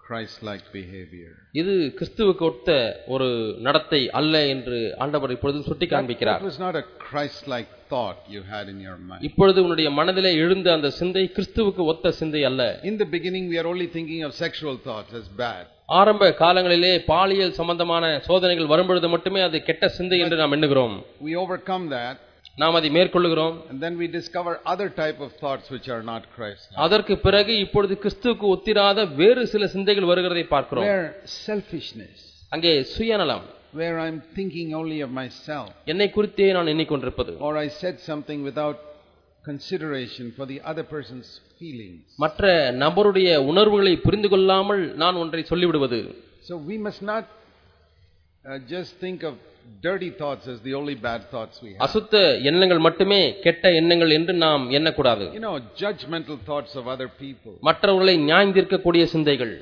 Christ-like behavior. இது கிறிஸ்துவுக்கு ஒத்த ஒரு நடத்தை அல்ல என்று ஆண்டவர் இப்பொழுது சுட்டி That காண்பிக்கிறார் was not a Christ-like thought you had in your mind. இப்பொழுது உன்னுடைய மனதிலே எழுந்த அந்த சிந்தை கிறிஸ்துவுக்கு ஒத்த சிந்தை அல்ல In the beginning, we are only thinking of sexual thoughts as bad. ஆரம்ப காலங்களிலே பாலியல் சம்பந்தமான சோதனைகள் வரும்பொழுது மட்டுமே அது கெட்ட சிந்தை என்று நாம் எண்ணுகிறோம் We overcome that, நாம் அதை மேற்கொள்ளுகிறோம் and then we discover other type of thoughts which are not Christ-like. அதற்கு பிறகு இப்பொழுது கிறிஸ்துவுக்கு ஒத்திராத வேறு சில சிந்தைகள் வருகிறதை பார்க்கிறோம் Where selfishness, அங்கே சுயநலம் where I'm thinking only of myself, என்னை குறித்தே நான் எண்ணிக்கொண்டிருப்பது or I said something without consideration for the other person's feelings. மற்ற நபருடைய உணர்வுகளை புரிந்து கொள்ளாமல் நான் ஒன்றை சொல்லிவிடுவது So we must not uh, just think of dirty thoughts as the only bad thoughts we have. அசுத்த எண்ணங்கள் மட்டுமே கெட்ட எண்ணங்கள் என்று நாம் எண்ணக்கூடாது You know, judgmental thoughts of other people. மற்றவர்களை நியாய்ந்திருக்கக்கூடிய சிந்தைகள்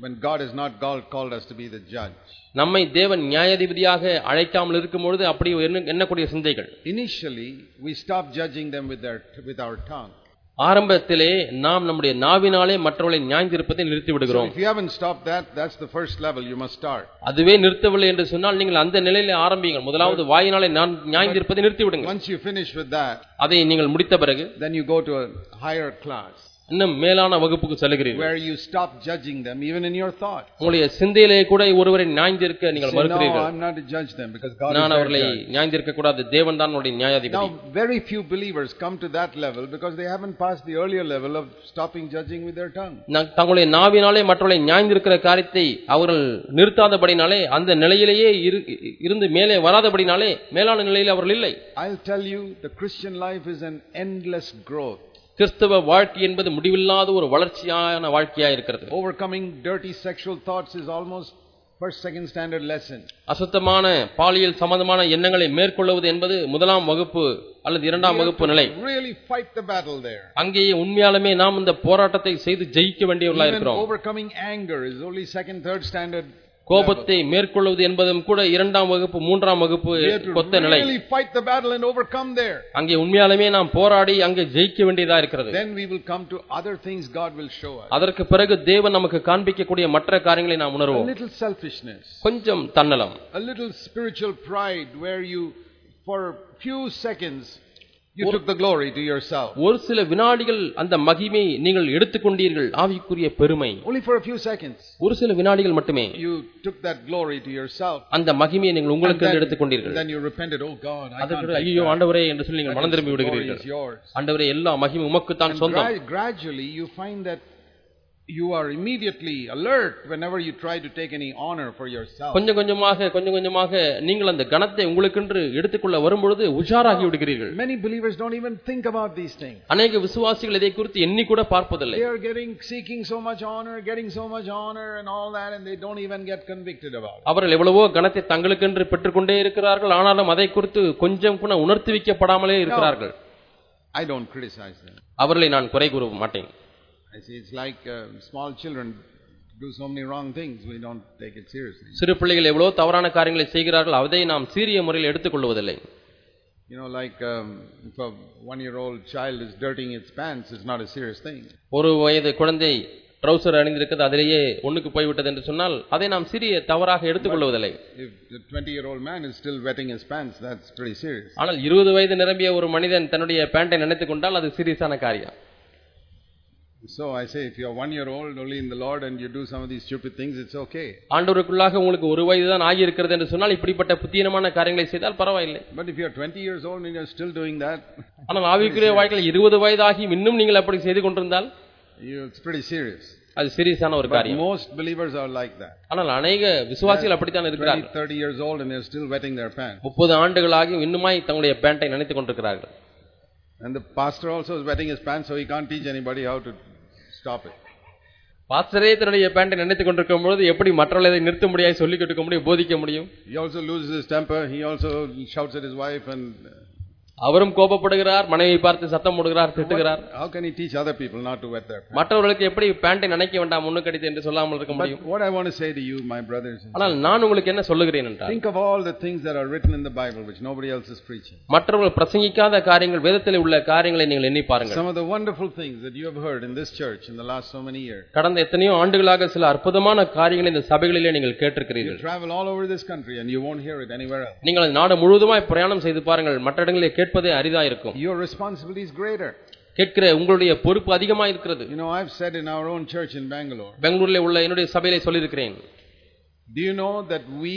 When God has not called, called us to be the judge. நம்மை தேவன் நியாயாதிபதியாக அழைக்காமல் இருக்கும் பொழுது அப்படி எண்ண- எண்ணக்கூடிய சிந்தைகள் Initially, we stop judging them with, their, with our tongue. ஆரம்பத்திலே நாம் நம்முடைய நாவினாலே மற்றவர்களை நியாய்ந்திருப்பதை நிறுத்தி So விடுகிறோம் if you haven't stopped that, that's the first level you must start. அதுவே நிறுத்தவில்லை என்று சொன்னால் நீங்கள் அந்த நிலையிலே ஆரம்பியுங்கள் முதலாவது வாயினாலே நான் நியாய்ந்திருப்பதை நிறுத்தி விடுங்கள் Once you finish with that, அதை நீங்கள் முடித்த பிறகு then you go to a higher class. இன்னும் மேலான வகுப்புக்கு செல்கிறீர்கள் where you stop judging them even in your thought. உங்களுடைய சிந்தையிலே கூட ஒருவரை நியாய்ந்திருக்க நீங்கள் no, மறுக்கிறீர்கள் I'm not to judge them because God நான் அவர்களை. நியாய்ந்திருக்க கூடாது தேவன் தான் உங்களுடைய நியாயாதிபதி Now, very few believers come to that level because they haven't passed the earlier level of stopping judging with their tongue. தங்களுடைய நாவினாலே மற்றவர்களை நியாய்ந்திருக்கிற காரியத்தை அவர்கள் நிறுத்தாதபடினாலே அந்த நிலையிலேயே இரு- இருந்து மேலே வராதபடினாலே மேலான நிலையில் அவர்கள் இல்லை I'll tell you, the Christian life is an endless growth. கிறிஸ்தவ வாழ்க்கை என்பது முடிவில்லாத ஒரு வளர்ச்சியான வாழ்க்கையா இருக்கிறது Overcoming dirty sexual thoughts is almost first, second standard lesson. அசுத்தமான பாலியல் சம்பந்தமான எண்ணங்களை மேற்கொள்வது என்பது முதலாம் வகுப்பு அல்லது இரண்டாம் வகுப்பு நிலை really fight the battle there. அங்கேயே உண்மையாலுமே நாம் இந்த போராட்டத்தை செய்து ஜெயிக்க வேண்டியவர்களா இருக்கிறோம் overcoming anger is only second, third standard. கோபத்தை மேற்கொள்வது என்பதும் கூட இரண்டாம் வகுப்பு மூன்றாம் வகுப்பு கொத்த நிலை. அங்கே உண்மையாலுமே நாம் போராடி அங்கே ஜெயிக்க வேண்டியதா இருக்கிறது. அதற்கு பிறகு தேவன் நமக்கு காண்பிக்கக்கூடிய மற்ற காரியங்களை நாம் உணர்வோம் கொஞ்சம் தன்னலம் a little spiritual pride where you, for few seconds, you took the glory to yourself. ஒரு சில வினாடிகள் அந்த மகிமை நீங்கள் எடுத்துக்கொண்டீர்கள் ஆவிக்குரிய பெருமை Only for a few seconds. ஒரு சில வினாடிகள் மட்டுமே You took that glory to yourself. அந்த மகிமையை நீங்கள் உங்களுக்கு எடுத்துக்கொண்டீர்கள் then you repented, oh God, I can't ஐயோ ஆண்டவரே என்று சொல்லி. நீங்கள் மனம் திரும்பி விடுகிறீர்கள். ஆண்டவரே எல்லா மகிமை உமக்குத்தான் And சொந்தம் gra- gradually you find that you are immediately alert whenever you try to take any honor for yourself. கொஞ்சம் கொஞ்சமாக கொஞ்சம் கொஞ்சமாக நீங்கள் அந்த கணத்தை உங்களுக்கென்று எடுத்துக்கொள்ள வரும்பொழுது உஷாராகி விடுகிறீர்கள் Many believers don't even think about these things. அநேக விசுவாசிகள் இதை குறித்து எண்ணி கூட பார்ப்பதில்லை They are getting, seeking so much honor, getting so much honor and all that, and they don't even get convicted about it. அவர்கள் எவ்வளவோ கணத்தை தங்களுக்கென்று பெற்றுக்கொண்டே இருக்கிறார்கள் ஆனாலும் அதை குறித்து கொஞ்சம் கூட உணர்த்துவிக்கப்படாமலே இருக்கிறார்கள் I don't criticize them. அவர்களை நான் குறை கூற மாட்டேன் சிறு பிள்ளைகள் எவ்வளோ தவறான காரியங்களை செய்கிறார்கள் அதை நாம் சீரிய முறையில் எடுத்துக்கொள்வதில்லை You know, like um, if a one-year-old child is dirtying its pants, it's not a serious thing. ஒரு வயது குழந்தை ட்ரௌசர் அணிந்திருக்கிறது அதிலேயே ஒண்ணுக்கு போய்விட்டது என்று சொன்னால் அதை நாம் சிறிய தவறாக எடுத்துக்கொள்வதில்லை If the 20-year-old man is still wetting his pants, that's pretty serious. ஆனால் இருபது வயது நிரம்பிய ஒரு மனிதன் தன்னுடைய பேண்டை நினைத்துக் கொண்டால் அது சீரியஸான காரியம் So I say, if you're one year old only in the Lord and you do some of these stupid things, it's okay. ஆண்டவருக்குள்ளாக உங்களுக்கு ஒரு வயது தான் ஆகியிருக்கிறது என்று சொன்னால் இப்படிப்பட்ட புத்தீனமான காரியங்களை செய்தால் பரவாயில்லை But if you're 20 years old and you're still doing that, ஆனால் ஆவிக்குரிய வாழ்க்கையில் இருபது வயதாகி இன்னும் நீங்கள் அப்படி செய்து கொண்டிருந்தால் you, it's pretty serious. அது சீரியஸான ஒரு But காரியம் most believers are like that. ஆனால் அநேக விசுவாசிகள் அப்படித்தான் 20, இருக்கிறார்கள் 30 years old and they're still wetting their pants. முப்பது ஆண்டுகளாகி இன்னுமாய் தங்களுடைய பேண்டை நினைத்துக் கொண்டிருக்கிறார்கள் And the pastor also is wetting his pants, so he can't teach anybody how to stop it. பாஸ்டரே தன்னுடைய பேண்டை நினைத்துக் கொண்டிருக்கும் பொழுது எப்படி மற்றவர்களை இதை நிறுத்த முடியாது சொல்லிக் கொடுக்க முடியும் போதிக்க முடியும் He also loses his temper. He also shouts at his wife and அவரும் கோபப்படுகிறார் மனைவி பார்த்து சத்தம் போடுகிறார் திட்டுகிறார் how can he teach other people not to wet their pants? மற்றவர்களுக்கு எப்படி பேண்டை நினைக்க வேண்டாம் முன்னுக்கடித்து என்று சொல்லாமல் இருக்க முடியும் But what I want to say to you, my brothers, and ஆனால் நான் உங்களுக்கு என்ன சொல்லுகிறேன் என்றால் think of all the things that are written in the Bible which nobody else is preaching. மற்றவர்கள் பிரசங்கிக்காத காரியங்கள் வேதத்தில் உள்ள காரியங்களை நீங்கள் எண்ணி பாருங்கள் Some of the wonderful things that you have heard in this church in the last so many years. கடந்த எத்தனையோ ஆண்டுகளாக சில அற்புதமான காரியங்களை இந்த சபைகளிலே நீங்கள் You கேட்டிருக்கிறீர்கள் travel all over this country and you won't hear it anywhere else. நீங்கள் அந்த நாடு முழுவதுமாய் பிரயாணம் செய்து பாருங்கள் மற்ற இடங்களிலே கேட்பதே அரிதா இருக்கும் Your responsibility is greater. கேட்கிற உங்களுடைய பொறுப்பு அதிகமா இருக்கிறது You know, I've said in our own church in Bangalore, பெங்களூர்ல உள்ள என்னுடைய சபையிலே சொல்லியிருக்கிறேன் do you know that we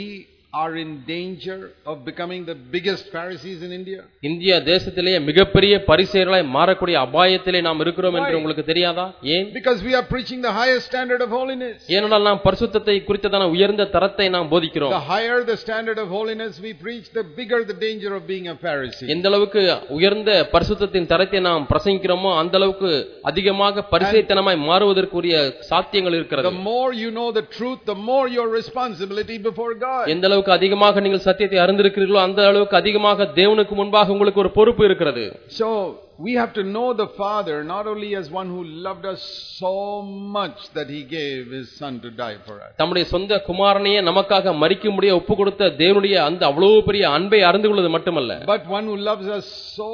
are in danger of becoming the biggest Pharisees in India? இந்திய தேசத்திலேயே மிகப்பெரிய பரிசெயர்களாய் மாறக்கூடிய அபாயத்திலே நாம் இருக்கிறோம் என்று Why? உங்களுக்கு தெரியாதா ஏன் Because we are preaching the highest standard of holiness. ஏனென்றால் நாம் பரிசுத்தத்தை குறித்ததான உயர்ந்த தரத்தை நாம் போதிக்கிறோம் The higher the standard of holiness we preach, the bigger the danger of being a Pharisee. எந்த அளவுக்கு உயர்ந்த பரிசுத்தத்தின் தரத்தை நாம் பிரசங்கிக்கிறோமோ அந்த அளவுக்கு அதிகமாக பரிசைத்தனமாய் மாறுவதற்குரிய சாத்தியங்கள் The இருக்கிறது more you know the truth, the more your responsibility before God. எந்த அளவுக்கு அதிகமாக நீங்கள் சத்தியத்தை அறிந்திருக்கிறீர்களோ அந்த அளவுக்கு அதிகமாக தேவனுக்கு முன்பாக உங்களுக்கு ஒரு பொறுப்பு இருக்கிறது So, we have to know the Father not only as one who loved us so much that he gave his Son to die for us, தம்முடைய சொந்த குமாரனையே நமக்காக மறிக்கும்படியே ஒப்பு கொடுத்த தேவனுடைய அந்த அவ்வளவு பெரிய அன்பை அறிந்து கொள்வது மட்டுமல்ல but one who loves us so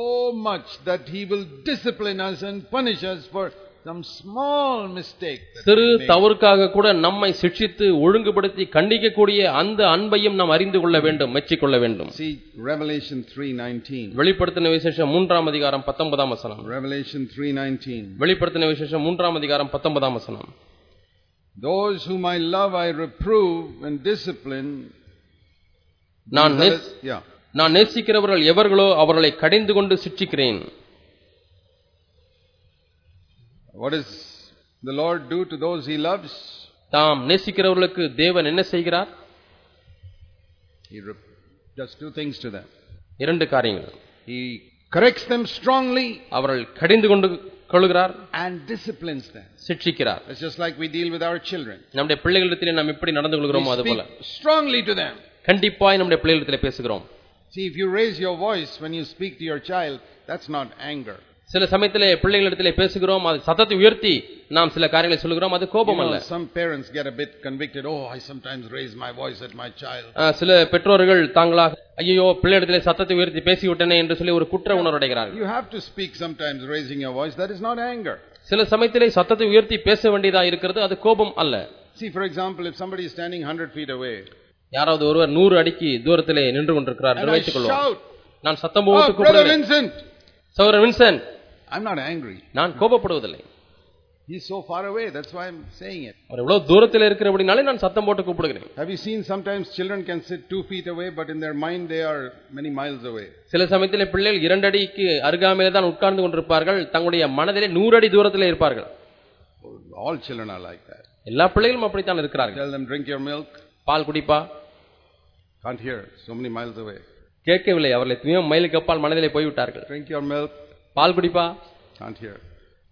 much that he will discipline us and punish us for some small mistake. சிறு. தவறுக்காக கூட நம்மை சிக்ஷித்து ஒழுங்குபடுத்தி கண்டிக்கக்கூடிய அந்த அன்பையும் நாம் அறிந்து கொள்ள வேண்டும் மெச்சிக்கொள்ள வேண்டும் See Revelation 3:19. வெளிப்படுத்தின விசேஷம் மூன்றாம் அதிகாரம் பத்தொன்பதாம் வசனம் Revelation 3:19. வெளிப்படுத்தின விசேஷம் மூன்றாம் அதிகாரம் பத்தொன்பதாம் வசனம் Those whom I love I reprove and discipline. நான். நான் நேசிக்கிறவர்கள் எவர்களோ அவர்களை கடிந்து கொண்டு சிட்சிக்கிறேன் What does the Lord do to those he loves? தாம் நேசிக்கிறவர்களுக்கு தேவன் என்ன செய்கிறார் He rep- does two things to them. இரண்டு காரியங்கள் He corrects them strongly அவர்கள் கடிந்து கொண்டு கொள்கிறார் and disciplines them. சிட்சிக்கிறார் It's just like we deal with our children. நம்முடைய பிள்ளைகளிடத்திலே நாம் எப்படி நடந்து We கொள்கிறோமோ அது போல speak strongly to them. கண்டிப்பாய் நம்முடைய பிள்ளைகளிடத்திலே பேசுகிறோம் See, if you raise your voice when you speak to your child, that's not anger. சில சமயத்திலே பிள்ளைகளிடத்திலே பேசுகிறோம் அது சத்தத்தை உயர்த்தி நாம் சில காரியங்களை சொல்கிறோம் அது கோபம் அல்ல some parents get a bit convicted. Oh, I sometimes raise my voice at my child. சில பெற்றோர்கள் தாங்களாக ஐயோ பிள்ளையிடத்திலே சத்தத்தை உயர்த்தி பேசிவிட்டனே என்று சொல்லி ஒரு குற்ற உணர்வு அடைகிறார்கள் You have to speak sometimes raising your voice. That is not anger. சில சமயத்திலே சத்தத்தை உயர்த்தி பேச வேண்டியதா இருக்கிறது அது கோபம் அல்ல See, for example, if somebody is standing 100 feet away யாராவது ஒருவர் நூறு அடிக்கு தூரத்திலே நின்று கொண்டிருக்கிறார் வைத்துக் கொள்வோம் நான் சத்தம் போட்டு Brother கூப்பிடுகிறேன் Vincent! சௌரன் வின்சன் I'm not angry. நான் கோபப்படுவதில்லை He's so far away. That's why I'm saying it. அவர் எவ்வளவு தூரத்தில் இருக்கிறபடினாலே நான் சத்தம் போட்டு கூப்பிடுகிறேன் Have you seen sometimes children can sit two feet away, but in their mind they are many miles away? சில சமயத்திலே பிள்ளைகள் இரண்டு அடிக்கு அருகாமையிலே தான் உட்கார்ந்து கொண்டிருப்பார்கள் தங்களுடைய மனதிலே நூறு அடி தூரத்திலே இருப்பார்கள் All children are like that. எல்லா பிள்ளைகளும் அப்படித்தான் இருக்கிறார்கள் Tell them, drink your milk. Ball குடிப்பா Can't hear. So many miles away. கேட்கவில்லை அவர்கள் எத்தனையோ மைலுக்கு அப்பால் மனதிலே போய்விட்டார்கள் Drink your milk. Ball குடிப்பா Can't hear.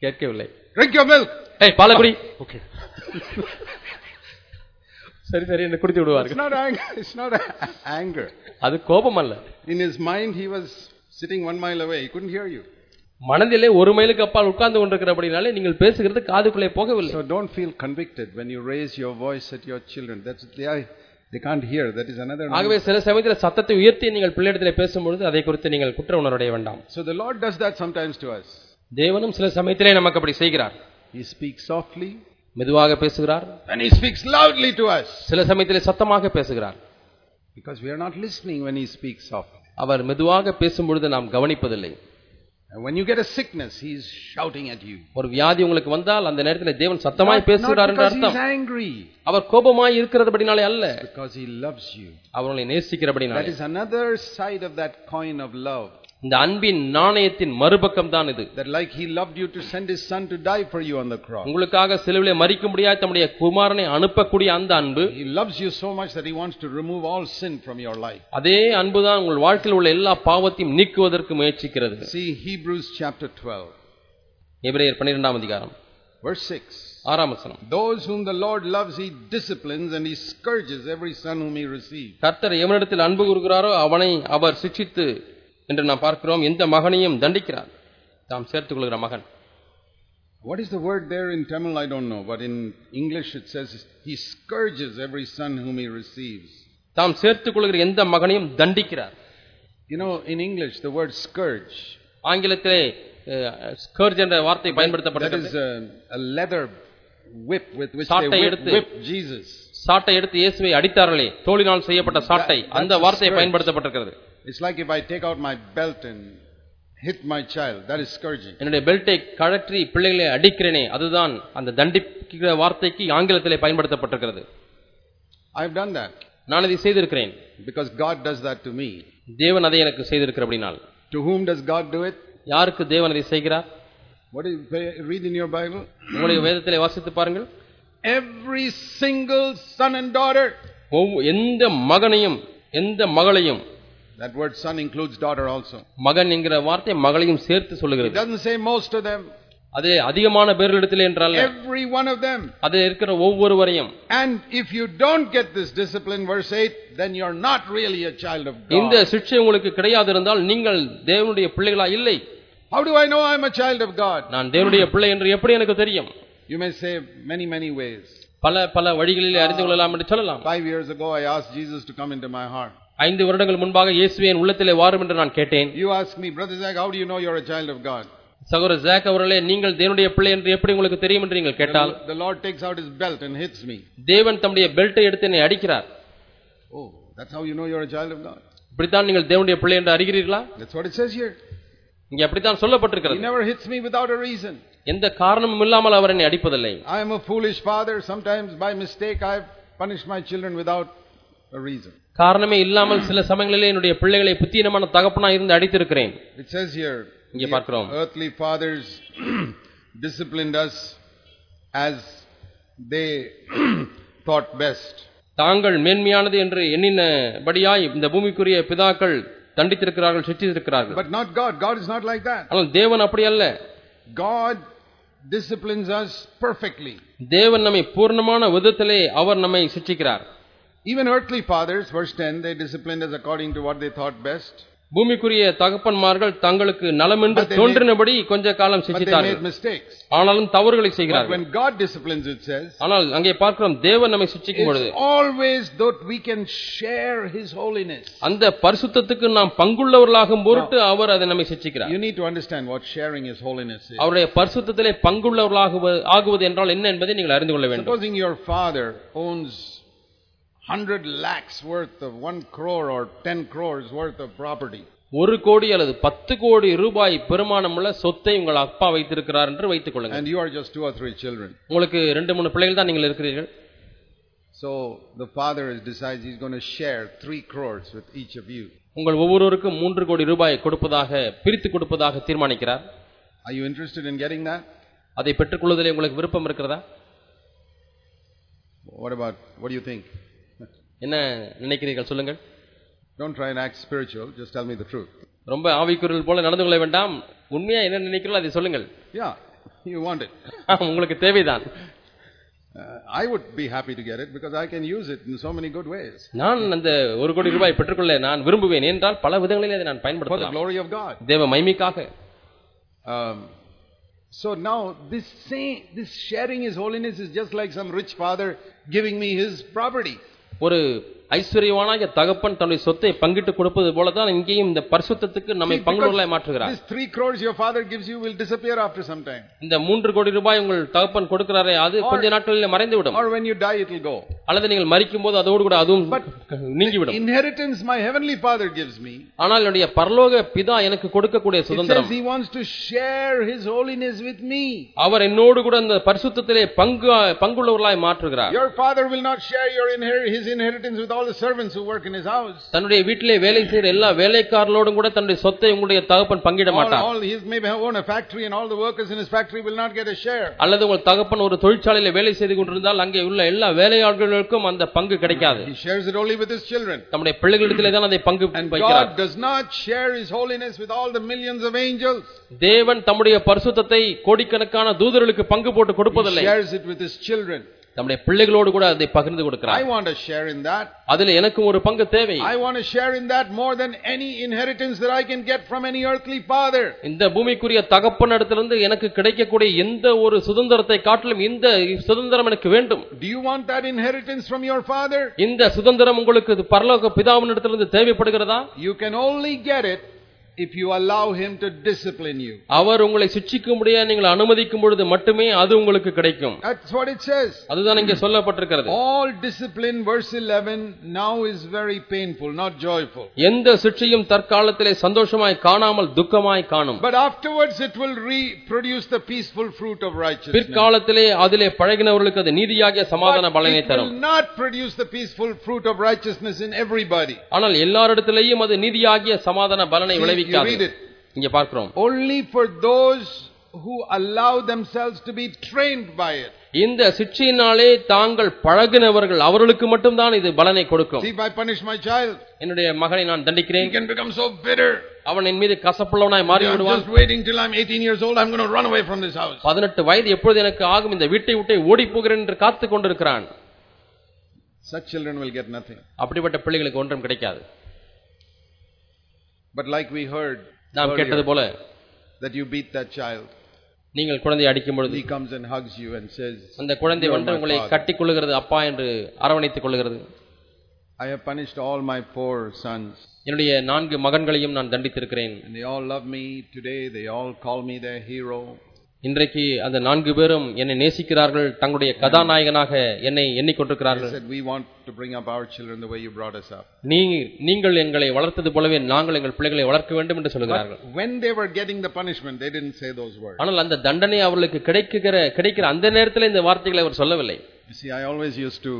கேட்கவில்லை Drink your milk. ஏய் பாலை குடி Okay. சரி சரி என்று குடித்து It's விடுவார்கள் not anger. It's not a- anger. அது கோபம் அல்ல In his mind, he was sitting one mile away. He couldn't hear you. மனதிலே ஒரு மைலுக்கு அப்பால் உட்கார்ந்து கொண்டிருக்கிறபடினாலே நீங்கள் பேசுகிறது காதுக்குள்ளே போகவில்லை So don't feel convicted when you raise your voice at your children. That's they, are, they can't hear. That is another. ஆகவே சில சமயத்தில் சத்தத்தை உயர்த்தி நீங்கள் பிள்ளையிடத்திலே பேசும்பொழுது அதை குறித்து நீங்கள் குற்ற உணர்வடைய வேண்டாம் So the Lord does that sometimes to us. தேவனும் சில சமயத்திலே நமக்கு அப்படி செய்கிறார் He speaks softly மெதுவாக பேசுகிறார் and he speaks loudly to us சில சமயத்திலே சத்தமாக பேசுகிறார் because we are not listening when he speaks softly. அவர் மெதுவாக பேசும்பொழுது நாம் கவனிப்பதில்லை And when you get a sickness, he is shouting at you. ஒரு வியாதி உங்களுக்கு வந்தால் அந்த நேரத்தில் தேவன் Not, சத்தமாய் not பேசுகிறார் என்ற because அர்த்தம் he's angry, அவர் கோபமாய் இருக்கிறதுபடினாலே அல்ல because he loves you. அவர்களை That நேசிக்கிறபடினாலே is another side of that coin of love. இந்த அன்பின் நாணயத்தின் மறுபக்கம் தான் இது That like he loved you to send his son to die for you on the cross. உங்களுக்காக சிலுவிலே மறிக்க முடியாது தம்முடைய குமாரனை அனுப்பக்கூடிய அந்த அன்பு He loves you so much that he wants to remove all sin from your life. அதே அன்புதான் உங்கள் வாழ்க்கையில் உள்ள எல்லா பாவத்தையும் நீக்குவதற்கு முயற்சிக்கிறது See Hebrews chapter 12, எபிரேயர் பன்னிரெண்டாம் அதிகாரம் verse 6. ஆறாம் வசனம் Those whom the Lord loves, he disciplines and he scourges every son whom he receives. கர்த்தர் எவனிடத்தில் அன்பு கூறுகிறாரோ அவனை அவர் சிக்ஷித்து என்று நாம் பார்க்கிறோம் எந்த மகனையும் தண்டிக்கிறார் தாம் சேர்த்துக் கொள்கிற மகன் What is the word there in Tamil? I don't know, but in English it says he scourges every son whom he receives. தாம் சேர்த்துக் கொள்கிற எந்த மகனையும் தண்டிக்கிறார் You know, in English, the word scourge, ஆங்கிலத்திலே ஸ்கர்ஜ் என்ற வார்த்தை that பயன்படுத்தப்பட்டது is a, leather whip with which they சாட்டை whip, Jesus. சாட்டை எடுத்து இயேசுவை அடித்தார்களே தோளினால் செய்யப்பட்ட சாட்டை That- அந்த வார்த்தை scourge. பயன்படுத்தப்பட்டிருக்கிறது It's like if I take out my belt and hit my child, that is scourging. என்னுடைய பெல்ட்டை கழற்றி பிள்ளைகளை அடிக்கிறேனே அதுதான் அந்த தண்டிக்கிற வார்த்தைக்கு ஆங்கிலத்திலே பயன்படுத்தப்பட்டிருக்கிறது I've done that நான் இதை செய்திருக்கிறேன் because God does that to me. தேவன் அதை எனக்கு செய்திருக்கிறபடினால் To whom does God do it? யாருக்கு தேவன் அதை செய்கிறார் What do you read in your Bible? உங்களுடைய வேதத்திலே வாசித்து பாருங்கள் Every single son and daughter. ஒவ்வொ- எந்த மகனையும் எந்த மகளையும் That word son includes daughter also. மகன் என்கிற வார்த்தை மகளையும் சேர்த்து It சொல்லுகிறது doesn't say most of them. அது அதிகமான பேர்களிடத்திலே என்றால் Every one of them. அதில் இருக்கிற ஒவ்வொருவரையும் And if you don't get this discipline, verse 8, then you're not really a child of இந்த God. சிக்ஷை உங்களுக்கு கிடையாது இருந்தால் நீங்கள் தேவனுடைய பிள்ளைகளா இல்லை How do I know I'm a child of God? நான் தேவனுடைய பிள்ளை என்று எப்படி எனக்கு தெரியும் You may say many, many ways. பல பல வழிகளிலே அறிந்து கொள்ளலாம் என்று சொல்லலாம் Five years ago, I asked Jesus to come into my heart. ஐந்து வருடங்கள் முன்பாக இயேசுவே உள்ளத்திலே வாரும் என்று நான் கேட்டேன் You ask me, Brother Zac, how do you know you're a child of God? சகோதரர் ஜாக் அவர்களே நீங்கள் தேவனுடைய பிள்ளை என்று எப்படி உங்களுக்கு தெரியும் என்று நீங்கள் கேட்டால் The Lord takes out his belt and hits me. தேவன் தம்முடைய பெல்ட்டை எடுத்து என்னை அடிக்கிறார் Oh, that's how you know you're a child of God. இப்படித்தான் நீங்கள் தேவனுடைய பிள்ளை என்று அறிகிறீர்களா That's what it says here. இங்கே அப்படித்தான் He சொல்லப்பட்டிருக்கிறது never hits me without a reason. எந்த காரணமும் இல்லாமல் அவர் என்னை அடிப்பதில்லை I am a foolish father. Sometimes by mistake I have punished my children without a reason. காரணமே இல்லாமல் சில சமயங்களிலே என்னுடைய பிள்ளைகளை புத்தீனமான தகப்பனா இருந்து அடித்திருக்கிறேன் It says here, இங்கே பார்க்கிறோம். earthly fathers disciplined us as they thought best. தாங்கள் மேன்மையானது என்று எண்ணினபடியாய் இந்த பூமிக்குரிய பிதாக்கள் தண்டித்திருக்கிறார்கள் சிற்றிருக்கிறார்கள் But not God. God is not like that. ஆனால் தேவன் அப்படி அல்ல God disciplines us perfectly. தேவன் நம்மை பூர்ணமான விதத்திலே அவர் நம்மை சிற்றிக்கிறார் Even earthly fathers, verse 10, they disciplined us according to what they thought best. பூமிக்குரிய தகப்பன்மார்கள் தங்களுக்கு நலமென்று But they தோன்றினபடி கொஞ்ச காலம் But they சிற்றித்தார்கள் made mistakes. ஆனாலும் தவறுகளை But செய்கிறார்கள் when God disciplines, it says, ஆனால் அங்கே பார்க்கிறோம் தேவன் நம்மை சிற்றிக்கும் பொழுது it's always that we can share His holiness. அந்த பரிசுத்தத்துக்கு நாம் பங்குள்ளவர்களாகும் பொருட்டு அவர் அதை நம்மை சிற்றிக்கிறார் You need to understand what sharing His holiness is. அவருடைய பரிசுத்தத்திலே பங்குள்ளவர்களாகுவது ஆகுவது என்றால் என்ன என்பதை நீங்கள் அறிந்து கொள்ள வேண்டும் Supposing your father owns 100 lakhs worth of 1 crore or 10 crores worth of property. ஒரு கோடி அல்லது பத்து கோடி ரூபாய் பெருமானமுள்ள சொத்தை உங்கள் அப்பா வைத்திருக்கிறார் என்று வைத்துக் கொள்ளுங்கள் And you are just two or three children. உங்களுக்கு ரெண்டு மூணு பிள்ளைகள் தான் நீங்கள் இருக்கிறீர்கள் So the father has decides he's going to share 3 crores with each of you. உங்கள் ஒவ்வொருவருக்கும் மூன்று கோடி ரூபாய் கொடுப்பதாக பிரித்து கொடுப்பதாக தீர்மானிக்கிறார் Are you interested in getting that? அதை பெற்றுக்கொள்வதிலே உங்களுக்கு விருப்பம் இருக்கிறதா What about, what do you think? என்ன நினைக்கிறீர்கள் சொல்லுங்கள் Don't try and act spiritual, just tell me the truth. ரொம்ப ஆவிக்குரியல் போல நடந்து கொள்ள வேண்டாம் உண்மையா என்ன நினைக்கிறீர்களோ அதை சொல்லுங்கள் Yeah, you want it. உங்களுக்கு தேவைதான் Uh, I would be happy to get it because I can use it in so many good ways நான் அந்த ஒரு கோடி ரூபாய் பெற்றுக்கொள்ள நான் விரும்புவேன் என்றால் பல விதங்களில் அதை நான் for the பயன்படுத்தலாம் glory of God. தேவ மைமைக்காக Um, so now this same, this sharing His holiness is just like some rich father giving me his property. ஒரு ஐஸ்வர்யவானாகிய தகப்பன் தன்னுடைய சொத்தை பங்கிட்டு கொடுப்பது போலதான் இங்கேயும் இந்த பரிசுத்தத்துக்கு நம்மை because மாற்றுகிறார் This three crores your father gives you will disappear after some time. இந்த மூன்று கோடி ரூபாய் உங்கள் தகப்பன் கொடுக்கிறாரே அது கொஞ்ச நாட்களில் மறைந்துவிடும் Or when you die, it will go. அல்லது நீங்கள் மறிக்கும் போது அதோடு கூட அதுவும் நீங்கிவிடும் Inheritance my heavenly father gives me. ஆனால் என்னுடைய பரலோக பிதா எனக்கு கொடுக்கக்கூடிய சுதந்திரம் says he wants to share his holiness with me. அவர் என்னோடு கூட அந்த பரிசுத்தத்திலே பங்கு பங்குள்ளவர்களாய் மாற்றுகிறார் Your father will not share your inher- his inheritance with all the servants who work in his house. தன்னுடைய வீட்டிலே வேலை செய்கிற எல்லா வேலைக்காரர்களோடும் கூட தன்னுடைய சொத்தை உங்களுடைய தகப்பன் பங்கிட மாட்டார் all he may own a factory and all the workers in his factory will not get a share. அல்லது உங்கள் தகப்பன் ஒரு தொழிற்சாலையில வேலை செய்து கொண்டிருந்தால் அங்கே உள்ள எல்லா வேலையாளர்களுக்கும் அந்த பங்கு கிடைக்காது He shares it only with his children. நம்முடைய பிள்ளைகளிடத்திலே தான் அதை பங்கு And வைக்கிறார் God does not share his holiness with all the millions of angels. தேவன் தம்முடைய பரிசுத்தத்தை கோடிக்கணக்கான தூதர்களுக்கு பங்கு போட்டு He கொடுப்பதில்லை shares it with his children. தம்முடைய பிள்ளைகளோடு கூட அதை பகிர்ந்து I கொடுக்கிறார் want to share in that. அதுல எனக்கும் ஒரு பங்கு தேவை I want to share in that more than any inheritance that I can get from any earthly father. இந்த பூமிக்குரிய தகப்பன் இடத்திலிருந்து எனக்கு கிடைக்கக்கூடிய எந்த ஒரு சுதந்திரத்தை காட்டிலும் இந்த சுதந்திரம் எனக்கு வேண்டும் Do you want that inheritance from your father? இந்த சுதந்திரம் உங்களுக்கு இது பரலோக பிதாவின் இடத்திலிருந்து தேவைப்படுகிறதா You can only get it if you allow him to discipline you. அவர் உங்களை சிட்சிக்கும்படியா நீங்கள் அனுமதிக்கும் பொழுது மட்டுமே அது உங்களுக்கு கிடைக்கும் That's what it says. அதுதான் இங்கே சொல்லப்பட்டிருக்கிறது All discipline, verse 11, now is very painful, not joyful. எந்த சிற்றையும் தற்காலத்திலே சந்தோஷமாய் காணாமல் துக்கமாய் காணும் But afterwards it will reproduce the peaceful fruit of righteousness. பிற்காலத்திலே அதிலே பழகினவர்களுக்கு அது நீதியாகிய சமாதான But பலனை it will தரும் not produce the peaceful fruit of righteousness in everybody. ஆனால் எல்லாரிடத்திலேயும் அது நீதியாகிய சமாதான பலனை See, You விளைவிக்காது read it. இங்க பார்க்கிறோம் Only for those who allow themselves to be trained by it. இந்த சிற்றையினாலே தாங்கள் பழகினவர்கள் அவர்களுக்கு மட்டும்தான் இது பலனை கொடுக்கும் See, if I punish my child, என்னுடைய மகனை நான் he தண்டிக்கிறேன் can become so bitter. அவன் என் மீது கசப்புள்ளவனாய் மாறி விடுவான் just waiting till I'm 18 years old. I'm going to run away from this house. பதினெட்டு வயது எப்பொழுது எனக்கு ஆகும் இந்த வீட்டை விட்டே ஓடி போகிறேன் என்று காத்து கொண்டிருக்கிறான் Such children will get nothing. அப்படிப்பட்ட பிள்ளைகளுக்கு ஒன்றும் கிடைக்காது But like we heard நாம் கேட்டது earlier, போல that you beat that child, நீங்கள் குழந்தையை அடிக்கும் பொழுது he comes and hugs you and says, அந்த குழந்தை "You are வந்து my உங்களை father." கட்டிக் கொள்ளுகிறது அப்பா என்று அரவணைத்துக் கொள்ளுகிறது I have punished all my four sons, என்னுடைய நான்கு மகன்களையும் நான் தண்டித்திருக்கிறேன் and they all love me today. They all call me their hero. இன்றைக்கு அந்த நான்கு பேரும் என்னை நேசிக்கிறார்கள் தங்களுடைய கதாநாயகனாக என்னை எண்ணிக்கொண்டிருக்கிறார்கள் said, We want to bring up our children the way you brought us up. நீ நீங்கள் எங்களை வளர்த்தது போலவே நாங்கள் எங்கள் பிள்ளைகளை வளர்க்க வேண்டும் என்று சொல்கிறார்கள் when they were getting the punishment, they didn't say those words. ஆனால் அந்த தண்டனை அவர்களுக்கு கிடைக்குகிற கிடைக்கிற அந்த நேரத்தில் இந்த வார்த்தைகளை அவர் சொல்லவில்லை You see, I always used to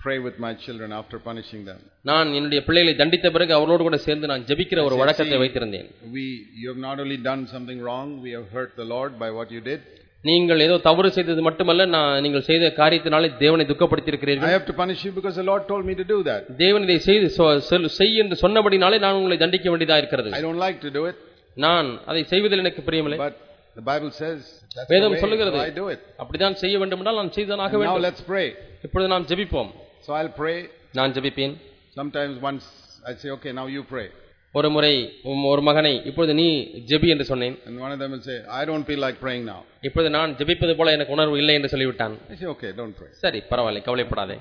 pray with my children after punishing them. நான் என்னுடைய பிள்ளைகளை தண்டித்த பிறகு அவரோடு கூட சேர்ந்து நான் ஜெபிக்கிற ஒரு வழக்கத்தை வைத்திருந்தேன் We, you have not only done something wrong, we have hurt the Lord by what you did. நீங்கள் ஏதோ தவறு செய்தது மட்டுமல்ல நான் நீங்கள் செய்த காரியத்தினாலே தேவனை I துக்கப்படுத்தியிருக்கிறீர்கள் have to punish you because the Lord told me to do that. தேவன் இதை செய்து சொ- சொல்- செய் என்று சொன்னபடினாலே நான் உங்களை தண்டிக்க வேண்டியதா இருக்கிறது I don't like to do it, நான் அதை செய்வதில் எனக்கு பிரியமில்லை but the Bible says that's the வேதம் way, சொல்லுகிறது. so I do it. அப்படிதான் செய்ய வேண்டும் என்றால் நான் செய்தான் ஆக And now வேண்டும் let's pray. இப்பொழுது நாம் ஜெபிப்போம் So I'll pray. நான் ஜெபிப்பேன் Sometimes once I say, okay, now you pray. ஒரு முறை உம் ஒரு மகனை இப்பொழுது நீ ஜெபி என்று சொன்னேன் And one of them will say, I don't feel like praying now. இப்பொழுது நான் ஜெபிப்பது போல எனக்கு உணர்வு இல்லை என்று சொல்லிவிட்டான் I say, okay, don't pray. சரி பரவாயில்லை கவலைப்படாதே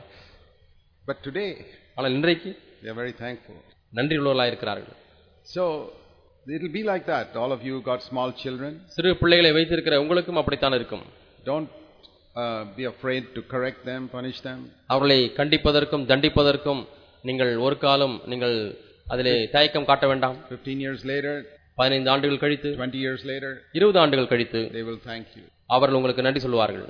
But today, ஆனால் இன்றைக்கு they are very thankful. நன்றி உள்ளவர்களாக இருக்கிறார்கள் So it'll be like that. All of you who got small children, சிறு பிள்ளைகளை வைத்திருக்கிற உங்களுக்கும் அப்படித்தான் இருக்கும் don't uh, be afraid to correct them, punish them. அவர்களை கண்டிப்பதற்கும் தண்டிப்பதற்கும் நீங்கள் ஒரு காலம் நீங்கள் அதிலே தயக்கம் காட்ட வேண்டாம் 15 years later, பதினைந்து ஆண்டுகள் கழித்து 20 years later, இருபது ஆண்டுகள் கழித்து they will thank you. அவர்கள் உங்களுக்கு நன்றி சொல்வார்கள்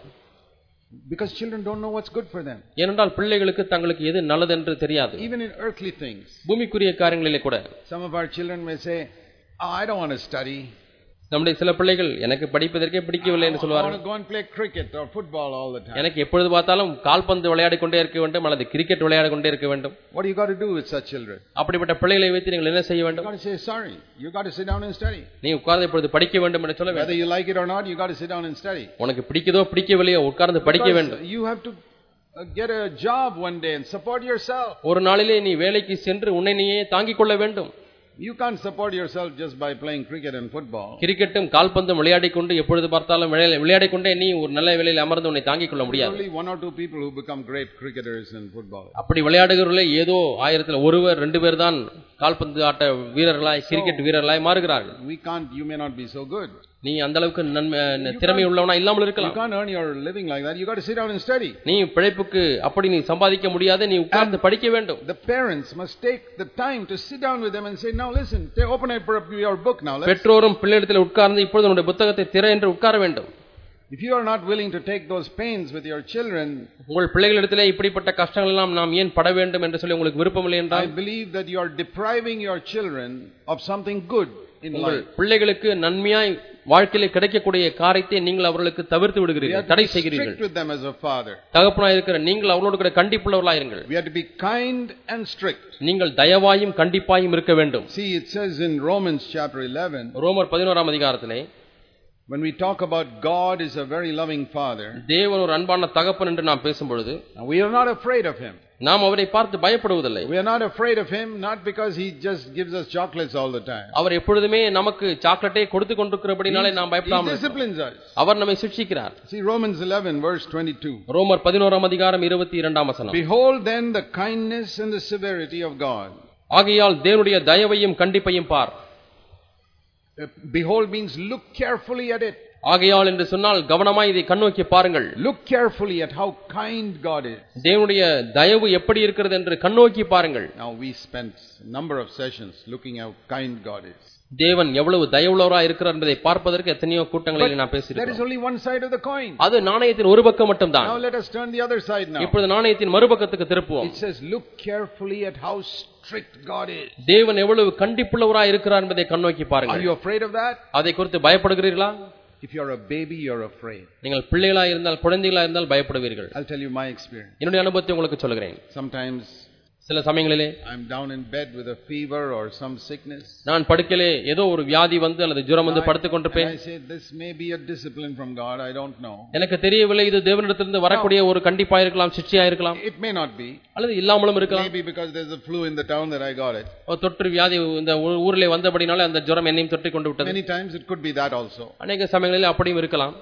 Because children don't know what's good for them. ஏனென்றால் பிள்ளைகளுக்கு தங்களுக்கு எது நல்லதென்று தெரியாது Even in earthly things. பூமிக்குரிய காரியங்களிலே கூட Some of our children may say, oh, I don't want to study. நம்முடைய சில பிள்ளைகள் எனக்கு படிப்பதற்கே பிடிக்கவில்லை என்று சொல்வார்கள். எனக்கு எப்பொழுது பார்த்தாலும் கால்பந்து விளையாடிக் கொண்டே இருக்க வேண்டும் அல்லது கிரிக்கெட் விளையாடிக் கொண்டே இருக்க வேண்டும் What you got to do with such children? அப்படிப்பட்ட பிள்ளைகளை வைத்து நீங்கள் என்ன செய்ய You வேண்டும் got to say, sorry. You got to sit down and study. நீ உட்கார்ந்து இப்பொழுது படிக்க வேண்டும் என்று சொல்ல வேண்டும் Whether you like it or not, you got to sit down and study. உனக்கு பிடிக்குதோ பிடிக்கவில்லையோ உட்கார்ந்து படிக்க வேண்டும் you have to uh, get a job one day and support yourself. ஒரு நாளிலே நீ வேலைக்கு சென்று உன்னை நீயே தாங்கிக் கொள்ள வேண்டும் You can't support yourself just by playing cricket and football. கிரிக்கெட்டும் கால்பந்தும் விளையாடிக் கொண்டு எப்பொழுது பார்த்தாலும் விளையா- விளையாடிக் கொண்டே நீ ஒரு நல்ல வேலையில் அமர்ந்து உன்னை தாங்கிக் கொள்ள முடியாது only one or two people who become great cricketers and footballers. அப்படி விளையாடுகிறவர்களே ஏதோ ஆயிரத்துல ஒருவர் ரெண்டு பேர் தான் கால்பந்து ஆட்ட வீரர்களாய் கிரிக்கெட் வீரர்களாய் மாறுகிறார்கள் We can't, you may not be so good. நீ அந்த அளவுக்கு நன்மை திறமை உள்ளவனா இல்லாமல் You இருக்கலாம் can't earn your living like that. You got to sit down and study. நீ பிழைப்புக்கு அப்படி நீ சம்பாதிக்க முடியாது நீ உட்கார்ந்து படிக்க வேண்டும் The parents must take the time to sit down with them and say, now listen, they open up your book now. Let's, பெற்றோரும் பிள்ளையிடத்தில் உட்கார்ந்து இப்பொழுது உன்னுடைய புத்தகத்தை திற என்று உட்கார வேண்டும் if you are not willing to take those pains with your children, உங்கள் பிள்ளைகளிடத்திலே இப்படிப்பட்ட கஷ்டங்கள் எல்லாம் நாம் ஏன் பட வேண்டும் என்று சொல்லி உங்களுக்கு விருப்பமில்லை I என்றால் believe that you are depriving your children of something good உங்கள். பிள்ளைகளுக்கு நன்மையாய் வாழ்க்கையிலே கிடைக்கக்கூடிய காரியத்தை நீங்கள் அவர்களுக்கு தவிர்த்து விடுகிறீர்கள் தடை செய்கிறீர்கள். தகப்பனாய் இருக்கிற நீங்கள் அவர்களோடு கூட கண்டிப்புள்ளவர்களாயிருங்கள் We have to be kind and strict. நீங்கள் தயவாயும் கண்டிப்பாயும் இருக்க வேண்டும் See, it says in Romans chapter 11, ரோமர் பதினோராம் அதிகாரத்திலே when we talk about God is a very loving father, தேவன் ஒரு அன்பான தகப்பன் என்று நாம் பேசும்பொழுது and we are not afraid of him. நாம் அவரை பார்த்து பயப்படுவதில்லை We are not afraid of him, not because he just gives us chocolates all the time. அவர் எப்பொழுதுமே நமக்கு சாக்லேட்டை கொடுத்து கொண்டிருக்கிறபடினாலே நாம் He பயப்படாமல் இருக்கிறோம். disciplines us. அவர் நம்மை சிக்ஷிக்கிறார் See, Romans 11, verse 22. ரோமர் பதினோராம் அதிகாரம் இருபத்தி இரண்டாம் வசனம் Behold then the kindness and the severity of God. ஆகையால் தேவனுடைய தயவையும் கண்டிப்பையும் பார் Uh, Behold means look carefully at it. ஆகையால் என்று சொன்னால் கவனமாய் இதை கண்ணோக்கி பாருங்கள் Look carefully at how kind God is. தேவனுடைய தயவு எப்படி இருக்கிறது என்று கண்ணோக்கி பாருங்கள் Now we spent a number of sessions looking how kind God is. தேவன் எவ்வளவு தயவுள்ளவராக இருக்கிறார் என்பதை பார்ப்பதற்கு எத்தனையோ கூட்டங்களில் நான் பேசியிருக்கிறேன் அது நாணயத்தின் ஒரு பக்கம் மட்டும் தான் இப்பொழுது நாணயத்தின் மறுபக்கத்துக்கு திருப்புவோம். தேவன் எவ்வளவு கண்டிப்புள்ளவராக இருக்கிறார் என்பதை கண்ணோக்கி பாருங்க அதை குறித்து பயப்படுகிறீர்களா? If you are a baby, you are afraid. நீங்கள் பிள்ளைகளா இருந்தால் குழந்தைகளா இருந்தால் பயப்படுவீர்கள். I'll tell you என்னுடைய அனுபவத்தை உங்களுக்கு சொல்கிறேன். Sometimes சில சமயங்களிலே I'm down in bed with a fever or some sickness. நான் படுக்கையிலே ஏதோ ஒரு வியாதி வந்து அல்லது ஜுரம் வந்து படுத்துக் And கொண்டிருப்பேன் I say, this may be a discipline from God. I don't know. எனக்கு தெரியவில்லை இது தேவனிடத்திலிருந்து வரக்கூடிய ஒரு கண்டிப்பா இருக்கலாம் சிக்ஷையா இருக்கலாம் It may not be. அல்லது இல்லாமலும் இருக்கலாம் Maybe because there's a flu in the town that I got it. ஒரு தொற்று வியாதி இந்த ஊரிலே வந்தபடினால அந்த ஜுரம் என்னையும் தொற்றிக் கொண்டு விட்டது Many times it could be that also. அநேக சமயங்களில் அப்படியும் இருக்கலாம்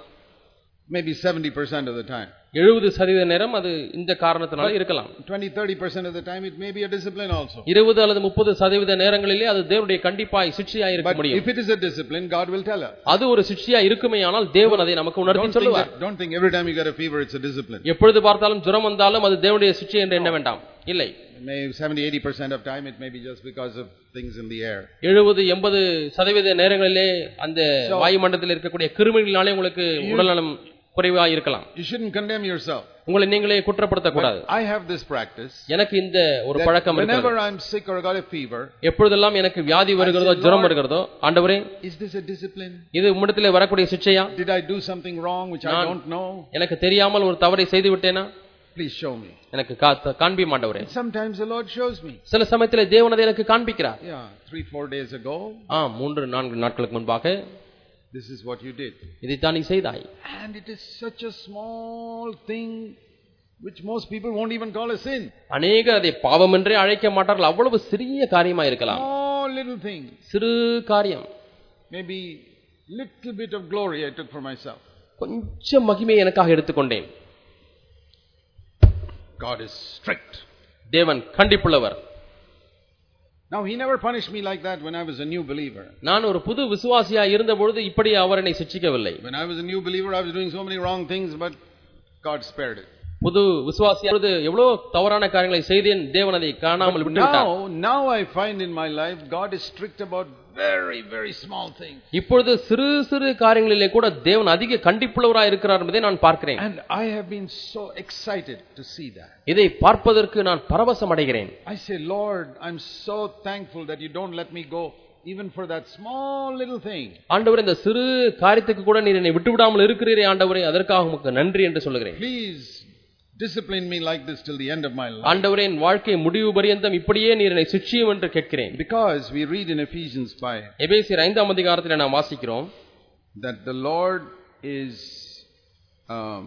maybe 70% of the time. எழுபது சதவீத நேரம் அது இந்த காரணத்தினால இருக்கலாம் 20 30% of the time, it may be a discipline also. இருபது அல்லது முப்பது சதவீத நேரங்களிலே அது தேவனுடைய கண்டிப்பாய் சிக்ஷையா இருக்க But முடியும் if it is a discipline, God will tell us. அது ஒரு சிக்ஷையா இருக்குமே ஆனால் தேவன் அதை நமக்கு உணர்த்தி Don't think, சொல்லுவார் that, don't think every time you get a fever, it's a discipline. எப்பொழுது பார்த்தாலும் ஜுரம் வந்தாலும் அது தேவனுடைய சிக்ஷை என்று எண்ண வேண்டாம் இல்லை Maybe 70 80% of time, it may be just because of things in the air. எழுபது எண்பது சதவீத நேரங்களிலே அந்த வாயுமண்டலத்தில் இருக்கக்கூடிய கிருமிகளினாலே உங்களுக்கு உடல்நலம் குறைவா இருக்கலாம் You shouldn't condemn yourself. உங்களை நீங்களே குற்றப்படுத்தக்கூடாது I have this practice. எனக்கு இந்த ஒரு பழக்கம் இருக்கிறது whenever I'm sick or got a fever, எப்பொழுதெல்லாம் எனக்கு வியாதி வருகிறதோ ஜுரம் வருகிறதோ ஆண்டவரே is this a discipline? இது உம்மிடத்திலே வரக்கூடிய சிக்ஷையா Did I do something wrong which I don't know? எனக்கு தெரியாமல் ஒரு தவறை செய்து விட்டேனா Please show me. எனக்கு காண்பி மாண்டவரே Sometimes the Lord shows me. சில சமயத்திலே தேவன் அதை எனக்கு காண்பிக்கிறார் Yeah, three, four days ago, ஆ மூன்று நான்கு நாட்களுக்கு முன்பாக this is what you did. இதைத்தான் நீ செய்தாய் And it is such a small thing which most people won't even call a sin. அநேகர் அதை பாவம் என்றே அழைக்க மாட்டார்கள் அவ்வளவு சிறிய காரியமா இருக்கலாம் Small little thing. சிறு காரியம் Maybe little bit of glory I took for myself. கொஞ்சம் மகிமையை எனக்காக எடுத்துக்கொண்டேன் God is strict. தேவன் கண்டிப்புள்ளவர் Now, He never punished me like that when I was a new believer. நான் ஒரு புது விசுவாசியா இருந்த பொழுது இப்படி அவர் என்னை சிட்சிக்கவில்லை When I was a new believer, I was doing so many wrong things, but God spared it. புது விசுவாசியா பொழுது எவ்வளவு தவறான காரியங்களை செய்தேன் தேவன் அதை காணாமல் விட்டு விட்டார் Now, now I find in my life, God is strict about very, very small things. இப்பொழுது சிறு சிறு காரியங்களிலே கூட தேவன் அதிக கண்டிப்புள்ளவராய் இருக்கிறார் என்பதை நான் பார்க்கிறேன் And I have been so excited to see that. இதை பார்ப்பதற்கு நான் பரவசம் அடைகிறேன் I say, Lord, I'm so thankful that you don't let me go even for that small little thing. ஆண்டவரே இந்த சிறு காரியத்துக்கு கூட நீர் என்னை விட்டு விடாமல் இருக்கிறீரே ஆண்டவரே அதற்காக உமக்கு நன்றி என்று சொல்லுகிறேன் Please discipline me like this till the end of my life. ஆண்டவரே என் வாழ்க்கை முடிவு பரியந்தம் இப்படியே நீர் என்னை சிட்சியும் என்று கேட்கிறேன் Because we read in Ephesians 5 எபேசியர் ஐந்தாம் அதிகாரத்தில் நாம் வாசிக்கிறோம் that the Lord is um,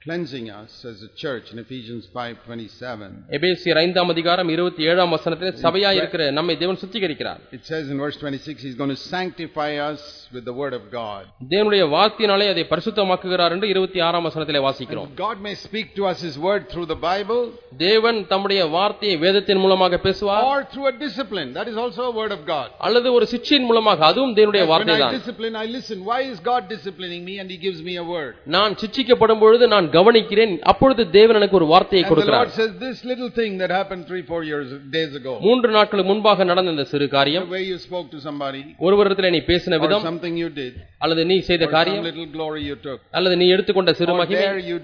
cleansing us as a church in Ephesians 5:27. எபேசியர் ஐந்தாம் அதிகாரம் இருபத்தி ஏழாம் வசனத்தில் சபையாய் இருக்கிற நம்மை தேவன் சுத்திகரிக்கிறார் It says in verse 26, He's going to sanctify us with the Word of God. தேவனுடைய வார்த்தையினாலே அதை பரிசுத்தமாக்குகிறார் என்று இருபத்தி ஆறாம் வசனத்திலே வாசிக்கிறோம் God may speak to us His Word through the Bible தேவன் தம்முடைய வார்த்தையை வேதத்தின் மூலமாக பேசுவார் or through a discipline. That is also a Word of God. அல்லது ஒரு சிக்ஷையின் மூலமாக அதுவும் தேவனுடைய When வார்த்தை I தான் discipline, I listen. Why is God disciplining me and He gives me a word? நான் சிட்சிக்கப்படும் பொழுது நான் கவனிக்கிறேன் அப்பொழுது தேவன் எனக்கு ஒரு வார்த்தையை And the கொடுக்கிறார் Lord says, This little thing that happened three, four years, days ago, மூன்று நாட்களுக்கு முன்பாக நடந்த இந்த சிறு the காரியம் way you spoke to somebody, ஒருவரிடத்தில் நீ பேசின or விதம் something you did, அல்லது நீ செய்த or some காரியம் little glory you took, அல்லது நீ எடுத்துக்கொண்ட சிறு or மகிமை there you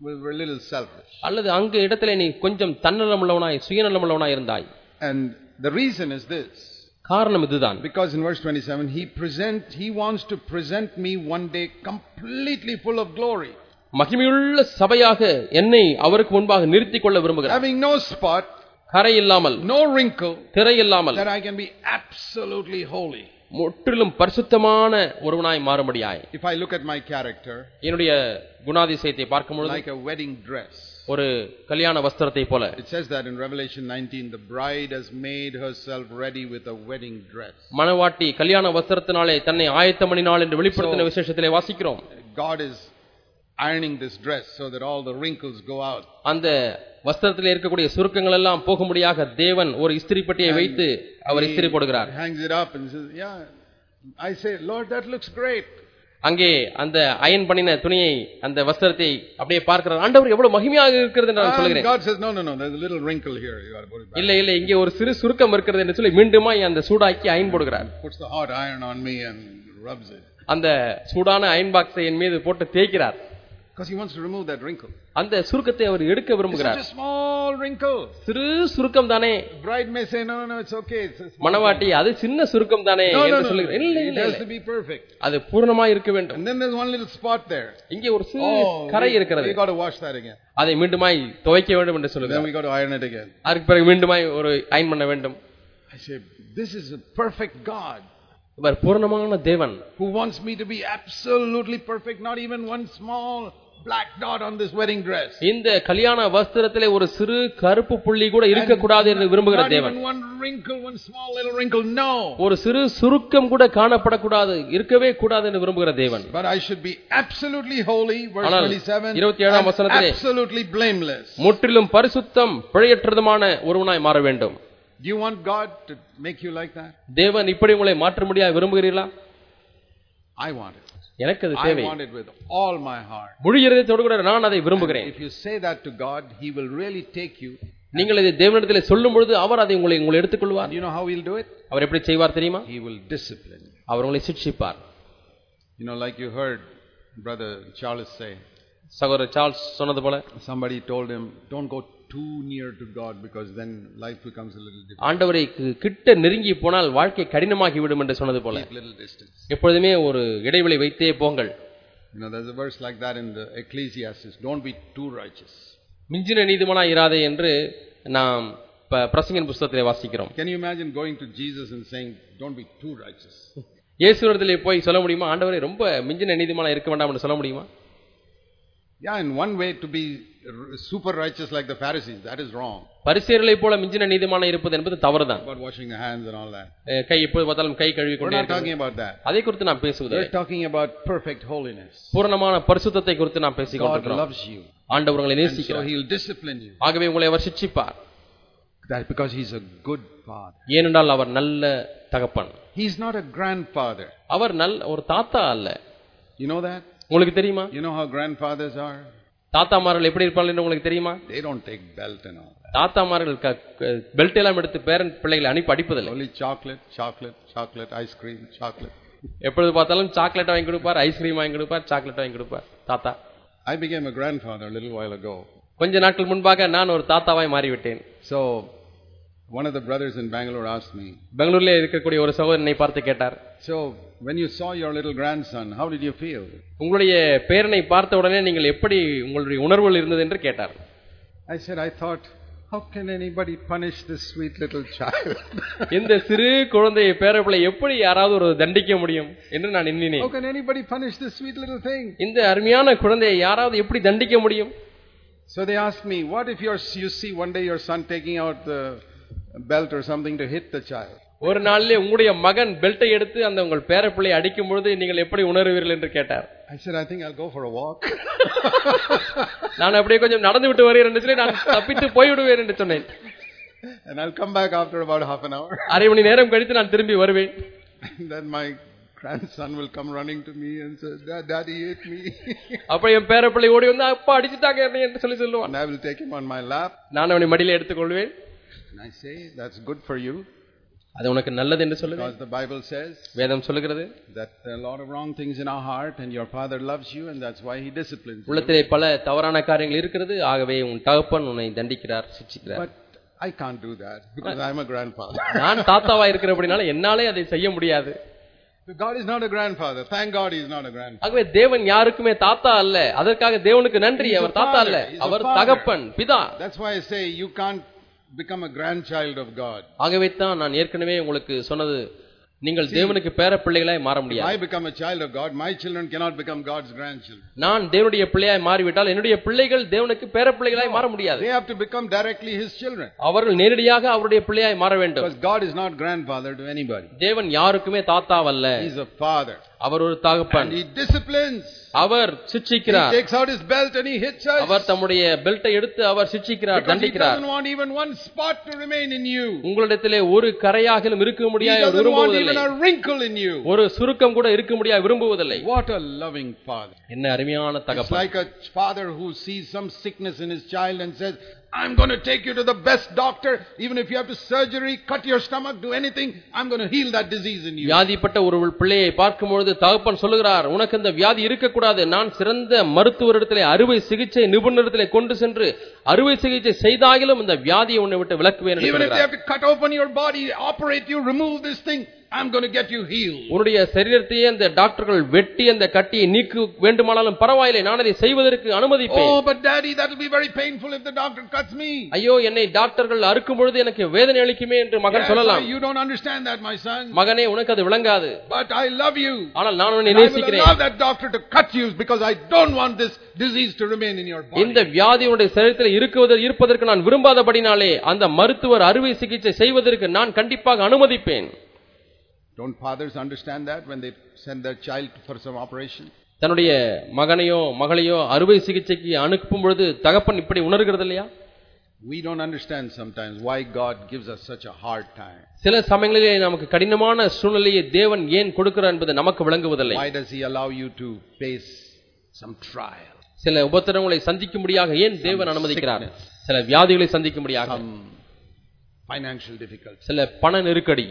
were a little selfish. அல்லது அங்கு இடத்துல நீ கொஞ்சம் தன்னலமுள்ளவனாய் சுயநலமுள்ளவனாய் இருந்தாய் And the reason is this. காரணம் இதுதான் Because in verse 27, he present, he wants to present me one day completely full of glory, மகிமையுள்ள சபையாக என்னை அவருக்கு முன்பாக நிறுத்திக் கொள்ள விரும்புகிறார் having no spot, கரை இல்லாமல் no wrinkle, திரை இல்லாமல் that I can be absolutely holy. முற்றிலும் பரிசுத்தமான ஒருவனாய் மாறும்படியாய் If I look at my character என்னுடைய குணாதிசயத்தை பார்க்கும் பொழுது like a wedding dress, ஒரு கல்யாண வஸ்திரத்தை போல it says that in Revelation 19, the bride has made herself ready with a wedding dress. மணவாட்டி கல்யாண வஸ்திரத்தினாலே தன்னை ஆயத்தம் பண்ணினாள் என்று வெளிப்படுத்தின விசேஷத்திலே வாசிக்கிறோம் God is ironing this dress so that all the wrinkles go out. அந்த வஸ்திரத்திலே இருக்கக்கூடிய சுருக்கங்கள் எல்லாம் போகும்படியாக தேவன் ஒரு இஸ்திரி பெட்டியை வைத்து அவர் இஸ்திரி போடுகிறார் hangs it up and says, Yeah. I say, Lord, that looks great. அங்கே அந்த அயன் பண்ணின துணியை அந்த வஸ்திரத்தை அப்படியே பார்க்கிறார் ஆண்டவர் எவ்வளவு மகிமையாக இருக்கிறது என்று நான் சொல்கிறேன் God says, No, no, no, there's a little wrinkle here. You got to put it back. இல்ல இல்ல இங்கே ஒரு சிறு சுருக்கம் இருக்கிறது என்று சொல்லி மீண்டுமா அந்த சூடாக்கி அயன் போடுகிறார் Puts the hot iron on me and rubs it. அந்த சூடான அயன் பாக்ஸை என் மீது போட்டு தேய்க்கிறார் Because he wants to remove that wrinkle. அந்த சுருக்கத்தை அவர் எடுக்க It's விரும்புகிறார் such a small wrinkle. சிறு சுருக்கம் தானே Bride may say, No, no, no, it's okay. It's a small மணவாட்டி அது சின்ன சுருக்கம் தானே No, no, என்று no, no. சொல்லுகிறேன் இல்ல It இல்ல has இல்ல to be perfect. அது பூர்ணமா இருக்க வேண்டும் And then there's one little spot there. இங்கே ஒரு சிறு Oh, கரை we, இருக்கிறது we got to wash that again. அதை மீண்டுமாய் துவைக்க வேண்டும் என்று Then சொல்லுகிறார் we got to iron it again. அதுக்கு பிறகு மீண்டுமாய் ஒரு அயன் பண்ண வேண்டும் I say, This is a perfect God இவர் பூர்ணமான தேவன் who wants me to be absolutely perfect, not even one small black dot on this wedding dress. இந்த கல்யாண வஸ்திரத்திலே ஒரு சிறு கருப்பு புள்ளி கூட இருக்கக்கூடாது என்று விரும்புகிற தேவன் one wrinkle, one small little wrinkle. No. ஒரு சிறு சுருக்கம் கூட காணப்படக்கூடாது இருக்கவே கூடாது என்று விரும்புகிற தேவன் But I should be absolutely holy. Verse ஆனால் 27. 27 and வசனத்திலே, absolutely blameless. முற்றிலும் பரிசுத்தம் பிழையற்றதுமான ஒருவனாய் மாற வேண்டும் Do you want God to make you like that? தேவன் இப்படி உங்களை மாற்ற முடியாது விரும்புகிறீர்களா I want it. எனக்கு அது I தேவை want it with all my heart. முழு இருதயத்தோடு கூட நான் அதை விரும்புகிறேன் If you say that to God, He will really take you. நீங்கள் இதை தேவனிடத்தில் சொல்லும் பொழுது அவர் அதை உங்களை உங்களை எடுத்துக்கொள்வார் Do you know how He'll do it? அவர் எப்படி செய்வார் தெரியுமா He will discipline you. அவர் உங்களை சிக்ஷிப்பார் You know, like you heard Brother Charles say, சகோதரர் சார்ல்ஸ் சொன்னது போல somebody told him, don't go too near to God because then life becomes a little difficult. ஆண்டவரை கி- கிட்ட நெருங்கி போனால் வாழ்க்கை கடினமாகி விடும் என்று சொன்னது போல Keep little distance. எப்பொழுதுமே ஒரு இடைவெளி வைத்தே போங்கள் You know, there's a verse like that in the Ecclesiastes. Don't be too righteous. மிஞ்சின நீதிமனா இராதே என்று நாம் ப- பிரசங்கின் புஸ்தகத்திலே வாசிக்கிறோம் Can you imagine going to Jesus and saying, don't be too righteous? இயேசுவிடத்திலே போய் சொல்ல முடியுமா ஆண்டவரே ரொம்ப மிஞ்சின நீதிமானா இருக்க வேண்டாம் என்று சொல்ல முடியுமா Yeah, in one way to be r- super righteous like the Pharisees, that is wrong. பரிசேயர்களைப் போல மிஞ்சின நீதிமான இருப்பது என்பது தவறுதான் About washing the hands and all that. அஹ் கை எப்போது பார்த்தாலும் கை கழுவி We're கொண்டே not இருக்கிறது. talking about that. அதை குறித்து நாம் பேசுவது We're talking about perfect holiness. பூரணமான பரிசுத்தத்தை குறித்து நாம் பேசிக் God கொண்டிருக்கிறோம் loves you. ஆண்டவர் உங்களை And so நேசிக்கிறார் He'll discipline you. ஆகவே உங்களை அவர் சிட்சிப்பார் That because He's a good Father. ஏனென்றால் அவர் நல்ல தகப்பன் He's not a grandfather. அவர் நல் ஒரு தாத்தா அல்ல You know that? உங்களுக்கு தெரியுமா You know how grandfathers are? தாத்தாமார்கள் எப்படி இருப்பார்கள் உங்களுக்கு தெரியுமா They don't take belt and all. தாத்தாமார்கள் பெல்ட் எல்லாம் எடுத்து பேரன் பிள்ளைகளை அனுப்பி அடிப்பதில்லை Only chocolate, chocolate, chocolate, ice cream, chocolate. எப்பொழுது பார்த்தாலும் சாக்லேட் வாங்கி கொடுப்பார் ஐஸ்கிரீம் வாங்கி கொடுப்பார் சாக்லேட் வாங்கி கொடுப்பார் தாத்தா I became a grandfather a little while ago. கொஞ்ச நாட்கள் முன்பாக நான் ஒரு தாத்தாவாய் மாறிவிட்டேன் So, one of the brothers in Bangalore asked me, பெங்களூர்ல இருக்கக்கூடிய ஒரு சகோதரனை பார்த்து கேட்டார் So, when you saw your little grandson, how did you feel? உங்களுடைய பேரனை பார்த்த உடனே நீங்கள் எப்படி உங்களுடைய உணர்வுகள் இருந்தது என்று கேட்டார் I said, I thought, how can anybody punish this sweet little child? இந்த சிறு குழந்தையை பேரப்பிள்ளை எப்படி யாராவது ஒரு தண்டிக்க முடியும் என்று நான் how எண்ணினேன் can anybody punish this sweet little thing? இந்த அருமையான குழந்தையை யாராவது எப்படி தண்டிக்க முடியும் So they asked me, what if you're, you see one day your son taking out the belt or something to hit the child? ஒரு நாளிலே உங்களுடைய மகன் பெல்ட்டை எடுத்து அந்த உங்கள் பேரப்பிள்ளையை அடிக்கும் பொழுது நீங்கள் எப்படி உணர்வீர்கள் என்று கேட்டார் I said, I think I'll go for a walk. நான் அப்படியே கொஞ்சம் நடந்து விட்டு வருகிறேன் என்று சொல்லி நான் தப்பித்து போய்விடுவேன் என்று சொன்னேன் and I'll come back after about half an hour. அரை மணி நேரம் கழித்து நான் திரும்பி வருவேன் And then my grandson will come running to me and say, "Dad, Daddy ate me. அப்ப என் பேரப்பிள்ளை ஓடி வந்து அப்பா அடிச்சுட்டாங்க என்னை என்று சொல்லி சொல்லுவான் and I will take him on my lap. நான் அவனை மடியில எடுத்துக்கொள்வேன் And I say, that's good for you. அது உனக்கு நல்லது என்று சொல்லுவேன் Because the Bible says வேதம் சொல்லுகிறது that there are a lot of wrong things in our heart and your father loves you and that's why he disciplines you. உள்ளத்திலே பல தவறான காரியங்கள் இருக்கிறது ஆகவே உன் தகப்பன் உன்னை தண்டிக்கிறார் சிக்ஷிக்கிறார் But I can't do that because I'm a grandfather. நான் தாத்தாவா இருக்கிறபடினால என்னாலே அதை செய்ய முடியாது God is not a grandfather. Thank God he's not a grandfather. ஆகவே தேவன் யாருக்குமே தாத்தா அல்ல அதற்காக தேவனுக்கு நன்றி அவர் தாத்தா அல்ல அவர். தகப்பன் பிதா That's why I say you can't become a grandchild of God. ஆகவே தான் நான் ஏற்கனவே உங்களுக்கு சொன்னது நீங்கள் தேவனுக்கு பேர பிள்ளைகளாய் மாற If முடியாது I become a child of God, my children cannot become God's grandchildren. நான் தேவனுடைய பிள்ளையாய் மாறிவிட்டால் என்னுடைய பிள்ளைகள் தேவனுக்கு பேர பிள்ளைகளாய் மாற முடியாது They have to become directly his children. அவர்கள் நேரடியாக அவருடைய பிள்ளையாய் மாற வேண்டும் Because God is not grandfather to anybody. தேவன் யாருக்குமே தாத்தாவல்ல He's a father. அவர் ஒரு தகப்பன் And he disciplines. Our சிட்சிக்கிறார் takes out his belt and he hits us. அவர் தம்முடைய பெல்ட்டை எடுத்து அவர் சிட்சிக்கிறார் Because he தண்டிக்கிறார் doesn't want even one spot to remain in you. உங்களிடத்திலே ஒரு கரையாகிலும் இருக்க முடியாது want விரும்புவதில்லை even a wrinkle in you. ஒரு சுருக்கம் கூட இருக்க முடியாது விரும்புவதில்லை What a loving father. என்ன அருமையான It's தகப்பன் like a father who sees some sickness in his child and says, I'm going to take you to the best doctor. Even if you have to surgery, cut your stomach, do anything, I'm going to heal that disease in you. வியாதிப்பட்ட ஒரு பிள்ளையை பார்க்கும்பொழுது தகப்பன் சொல்லுகிறார் உனக்கு இந்த வியாதி இருக்கக்கூடாது நான் சிறந்த மருத்துவரிடத்திலே அறுவை சிகிச்சை நிபுணரிடத்திலே கொண்டு சென்று அறுவை சிகிச்சை செய்தாகிலும் இந்த வியாதியை உன்னை விட்டு விலக்குவேன் என்று Even if they சொல்கிறார். have to cut open your body, operate you, remove this thing, I'm going to get you healed. உன்னுடைய சரீரத்தையே அந்த டாக்டர்கள் வெட்டி அந்த கட்டியை நீக்க வேண்டுமானாலும் பரவாயில்லை நான் அதை செய்வதற்கு அனுமதிப்பேன் Oh, but daddy, that will be very painful if the doctor cuts me. ஐயோ என்னை டாக்டர்கள் அறுக்கும் பொழுது எனக்கு வேதனை அளிக்குமே என்று மகன் Yes, சொல்லலாம் you don't understand that, my son. மகனே உனக்கு அது விளங்காது But I love you. ஆனால் நான் உன்னை And I will நேசிக்கிறேன் allow that doctor to cut you because I don't want this disease to remain in your body. இந்த வியாதி உன்னுடைய சரீரத்தில் இருக்குவது இருப்பதற்கு நான் விரும்பாதபடினாலே அந்த மருத்துவர் அறுவை சிகிச்சை செய்வதற்கு நான் கண்டிப்பாக அனுமதிப்பேன் Don't fathers understand that when they send their child for some operation? தன்னுடைய மகனையோ மகளையோ அறுவை சிகிச்சைக்கு அனுப்பும் பொழுது தகப்பன் இப்படி உணர்கிறது இல்லையா We don't understand sometimes why God gives us such a hard time. சில சமயங்களிலே நமக்கு கடினமான சூழ்நிலையை தேவன் ஏன் கொடுக்கிறார் என்பது நமக்கு விளங்குவதில்லை Why does He allow you to face some trial, சில உபத்திரங்களை சந்திக்கும்படியாக ஏன் தேவன் அனுமதிக்கிறார் சில வியாதிகளை சந்திக்கும்படியாக some financial difficulty, சில பண நெருக்கடி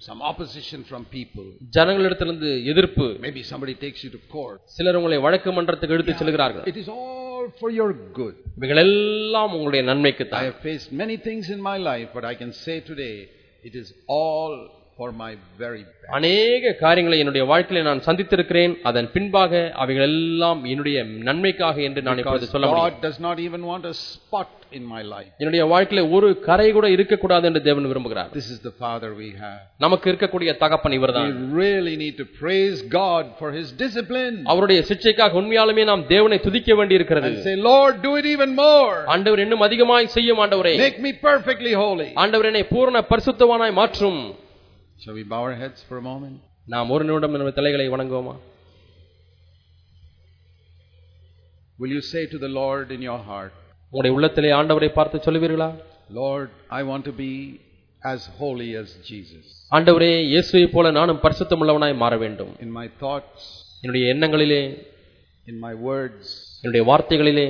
some opposition from people? ஜனங்களிடத்திலிருந்து எதிர்ப்பு Maybe somebody takes you to court. சிலர் உங்களை வழக்கு மன்றத்துக்கு எடுத்து செல்கிறார்கள் It is all for your good. இவைகள் எல்லாம் உங்களுடைய நன்மைக்கு I தான் have faced many things in my life, but I can say today it is all for my very best. அநேக காரியங்களை என்னுடைய வாழ்க்கையில நான் சந்தித்திருக்கிறேன் அதன் பின்பாக அவைகள் எல்லாம் என்னுடைய நன்மைக்காக என்று நான் இப்பொழுது சொல்ல முடியும் God does not even want a spot in my life. என்னுடைய வாழ்க்கையில ஒரு கரை கூட இருக்கக்கூடாது என்று தேவன் விரும்புகிறார் This is the Father we have. நமக்கு இருக்கக்கூடிய தகப்பன் We இவர்தான் really need to praise God for His discipline அவருடைய சிக்ஷைக்காக உண்மையாலுமே நாம் தேவனை துதிக்க வேண்டியிருக்கிறது and say, Lord, do it even more. ஆண்டவர் இன்னும் அதிகமாய் செய்யும் ஆண்டவரே Make me perfectly holy. ஆண்டவர் என்னை பூரண பரிசுத்தவானாய் மாற்றும் Shall we bow our heads for a moment? நாம் ஒரு நிமிடம் நம்ம தலைகளை வணங்குவோமா Will you say to the Lord in your heart, உங்களுடைய உள்ளத்திலே ஆண்டவரை பார்த்து சொல்லுவீர்களா Lord, I want to be as holy as Jesus ஆண்டவரே இயேசுவை போல நானும் பரிசுத்தமுள்ளவனாய் மாற வேண்டும் in my thoughts, என்னுடைய எண்ணங்களிலே in my words, என்னுடைய வார்த்தைகளிலே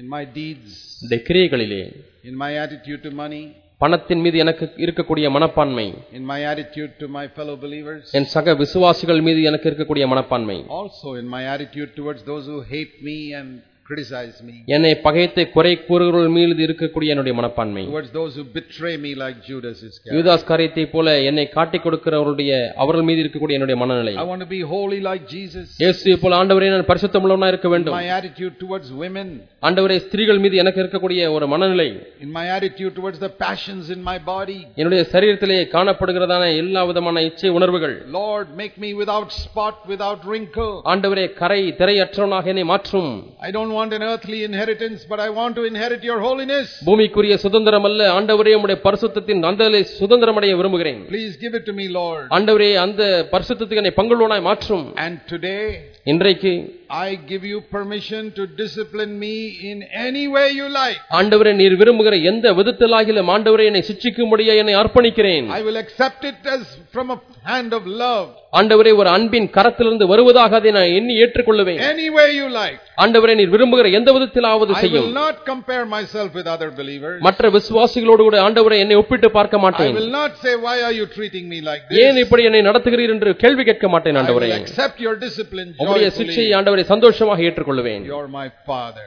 in my deeds, என்னுடைய கிரியைகளிலே in my attitude to money, பணத்தின் மீது எனக்கு இருக்கக்கூடிய மனப்பான்மை in my attitude to my fellow believers, என் சக விசுவாசிகள் மீது எனக்கு இருக்கக்கூடிய மனப்பான்மை also in my attitude towards those who hate me and criticize me, என்னை பகைத்து குறை கூறுகிறவர்கள் மீது இருக்கக்கூடிய என்னுடைய மனப்பான்மை towards those who betray me like Judas Iscariot. யூதாஸ் காரியத்தை போல என்னை காட்டிக் கொடுக்கிறவருடைய அவர்கள் மீது இருக்கக்கூடிய என்னுடைய மனநிலை I want to be holy like Jesus. இயேசுவை போல ஆண்டவரே நான் பரிசுத்தமுள்ளவனா இருக்க வேண்டும் My attitude towards women, ஆண்டவரே ஸ்திரீகள் மீது எனக்கு இருக்கக்கூடிய ஒரு மனநிலை in my attitude towards the passions in my body. என்னுடைய சரீரத்திலே காணப்படுகிறதான எல்லா விதமான இச்சை உணர்வுகள் Lord, make me without spot, without wrinkle. ஆண்டவரே கரை திரையற்றவனாக என்னை மாற்றும் I don't want an earthly inheritance, but I want to inherit your holiness. பூமிக்குரிய சுதந்திரம் அல்ல ஆண்டவரே உம்முடைய பரிசுத்தத்தின் அந்த சுதந்திரம் அடைய விரும்புகிறேன் Please give it to me, Lord. ஆண்டவரே அந்த பரிசுத்தத்துக்கு என்னை பங்குள்ளவனாய் மாற்றும் And today, இன்றைக்கு I give you permission to discipline me in any way you like. ஆண்டவரே நீர் விரும்புகிற எந்த விதத்திலாகிலும் ஆண்டவரே என்னை சிட்சிக்கும்படியா என்னை அர்ப்பணிக்கிறேன் I will accept it as from a hand of love. ஆண்டவரே ஒரு அன்பின் கரத்திலிருந்து வருவதாக அதை நான் எண்ணி ஏற்றுக்கொள்ளுவேன் Any way you like. ஆண்டவரே நீர் விரும்புகிற எந்த விதத்திலாவது I செய்யும் will not compare myself with other believers. மற்ற விசுவாசிகளோடு கூட ஆண்டவரே என்னை ஒப்பிட்டு பார்க்க I மாட்டேன் will not say, Why are you treating me like ஏன் this? இப்படி என்னை நடத்துகிறீர் என்று கேள்வி கேட்க மாட்டேன் I will ஆண்டவரே accept your discipline உம்முடைய சிக்ஷையை joyfully. உங்களை சந்தோஷமாக ஏற்றுக்கொள்வேன்.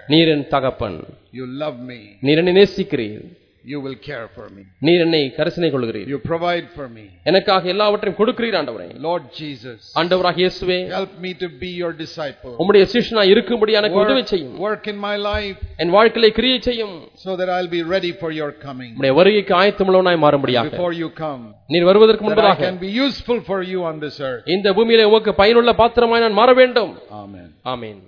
நீர் என் தகப்பன். நீர் என்னை நேசிக்கிறீர். You will care for me. நீர் என்னை கரிசனை கொள்கிறீர் You provide for me. எனக்காக எல்லாவற்றையும் கொடுக்கிறீர் ஆண்டவரே Lord Jesus, ஆண்டவராக இயேசுவே help me to be your disciple. உம்முடைய சிஷ்யனா இருக்கும்படி எனக்கு உதவி Work, செய்யும் work in my life என் வாழ்க்கையில கிரியை செய்யும் so that I'll be ready for your coming. உம்முடைய வருகைக்கு ஆயத்தமுள்ளவனாய் மாறும்படியாக Before you come, நீர் வருவதற்கு that I முன்பதாக can be useful for you on this earth. இந்த பூமியிலே உமக்கு பயனுள்ள பாத்திரமாய் நான் மாற வேண்டும் Amen. ஆமென்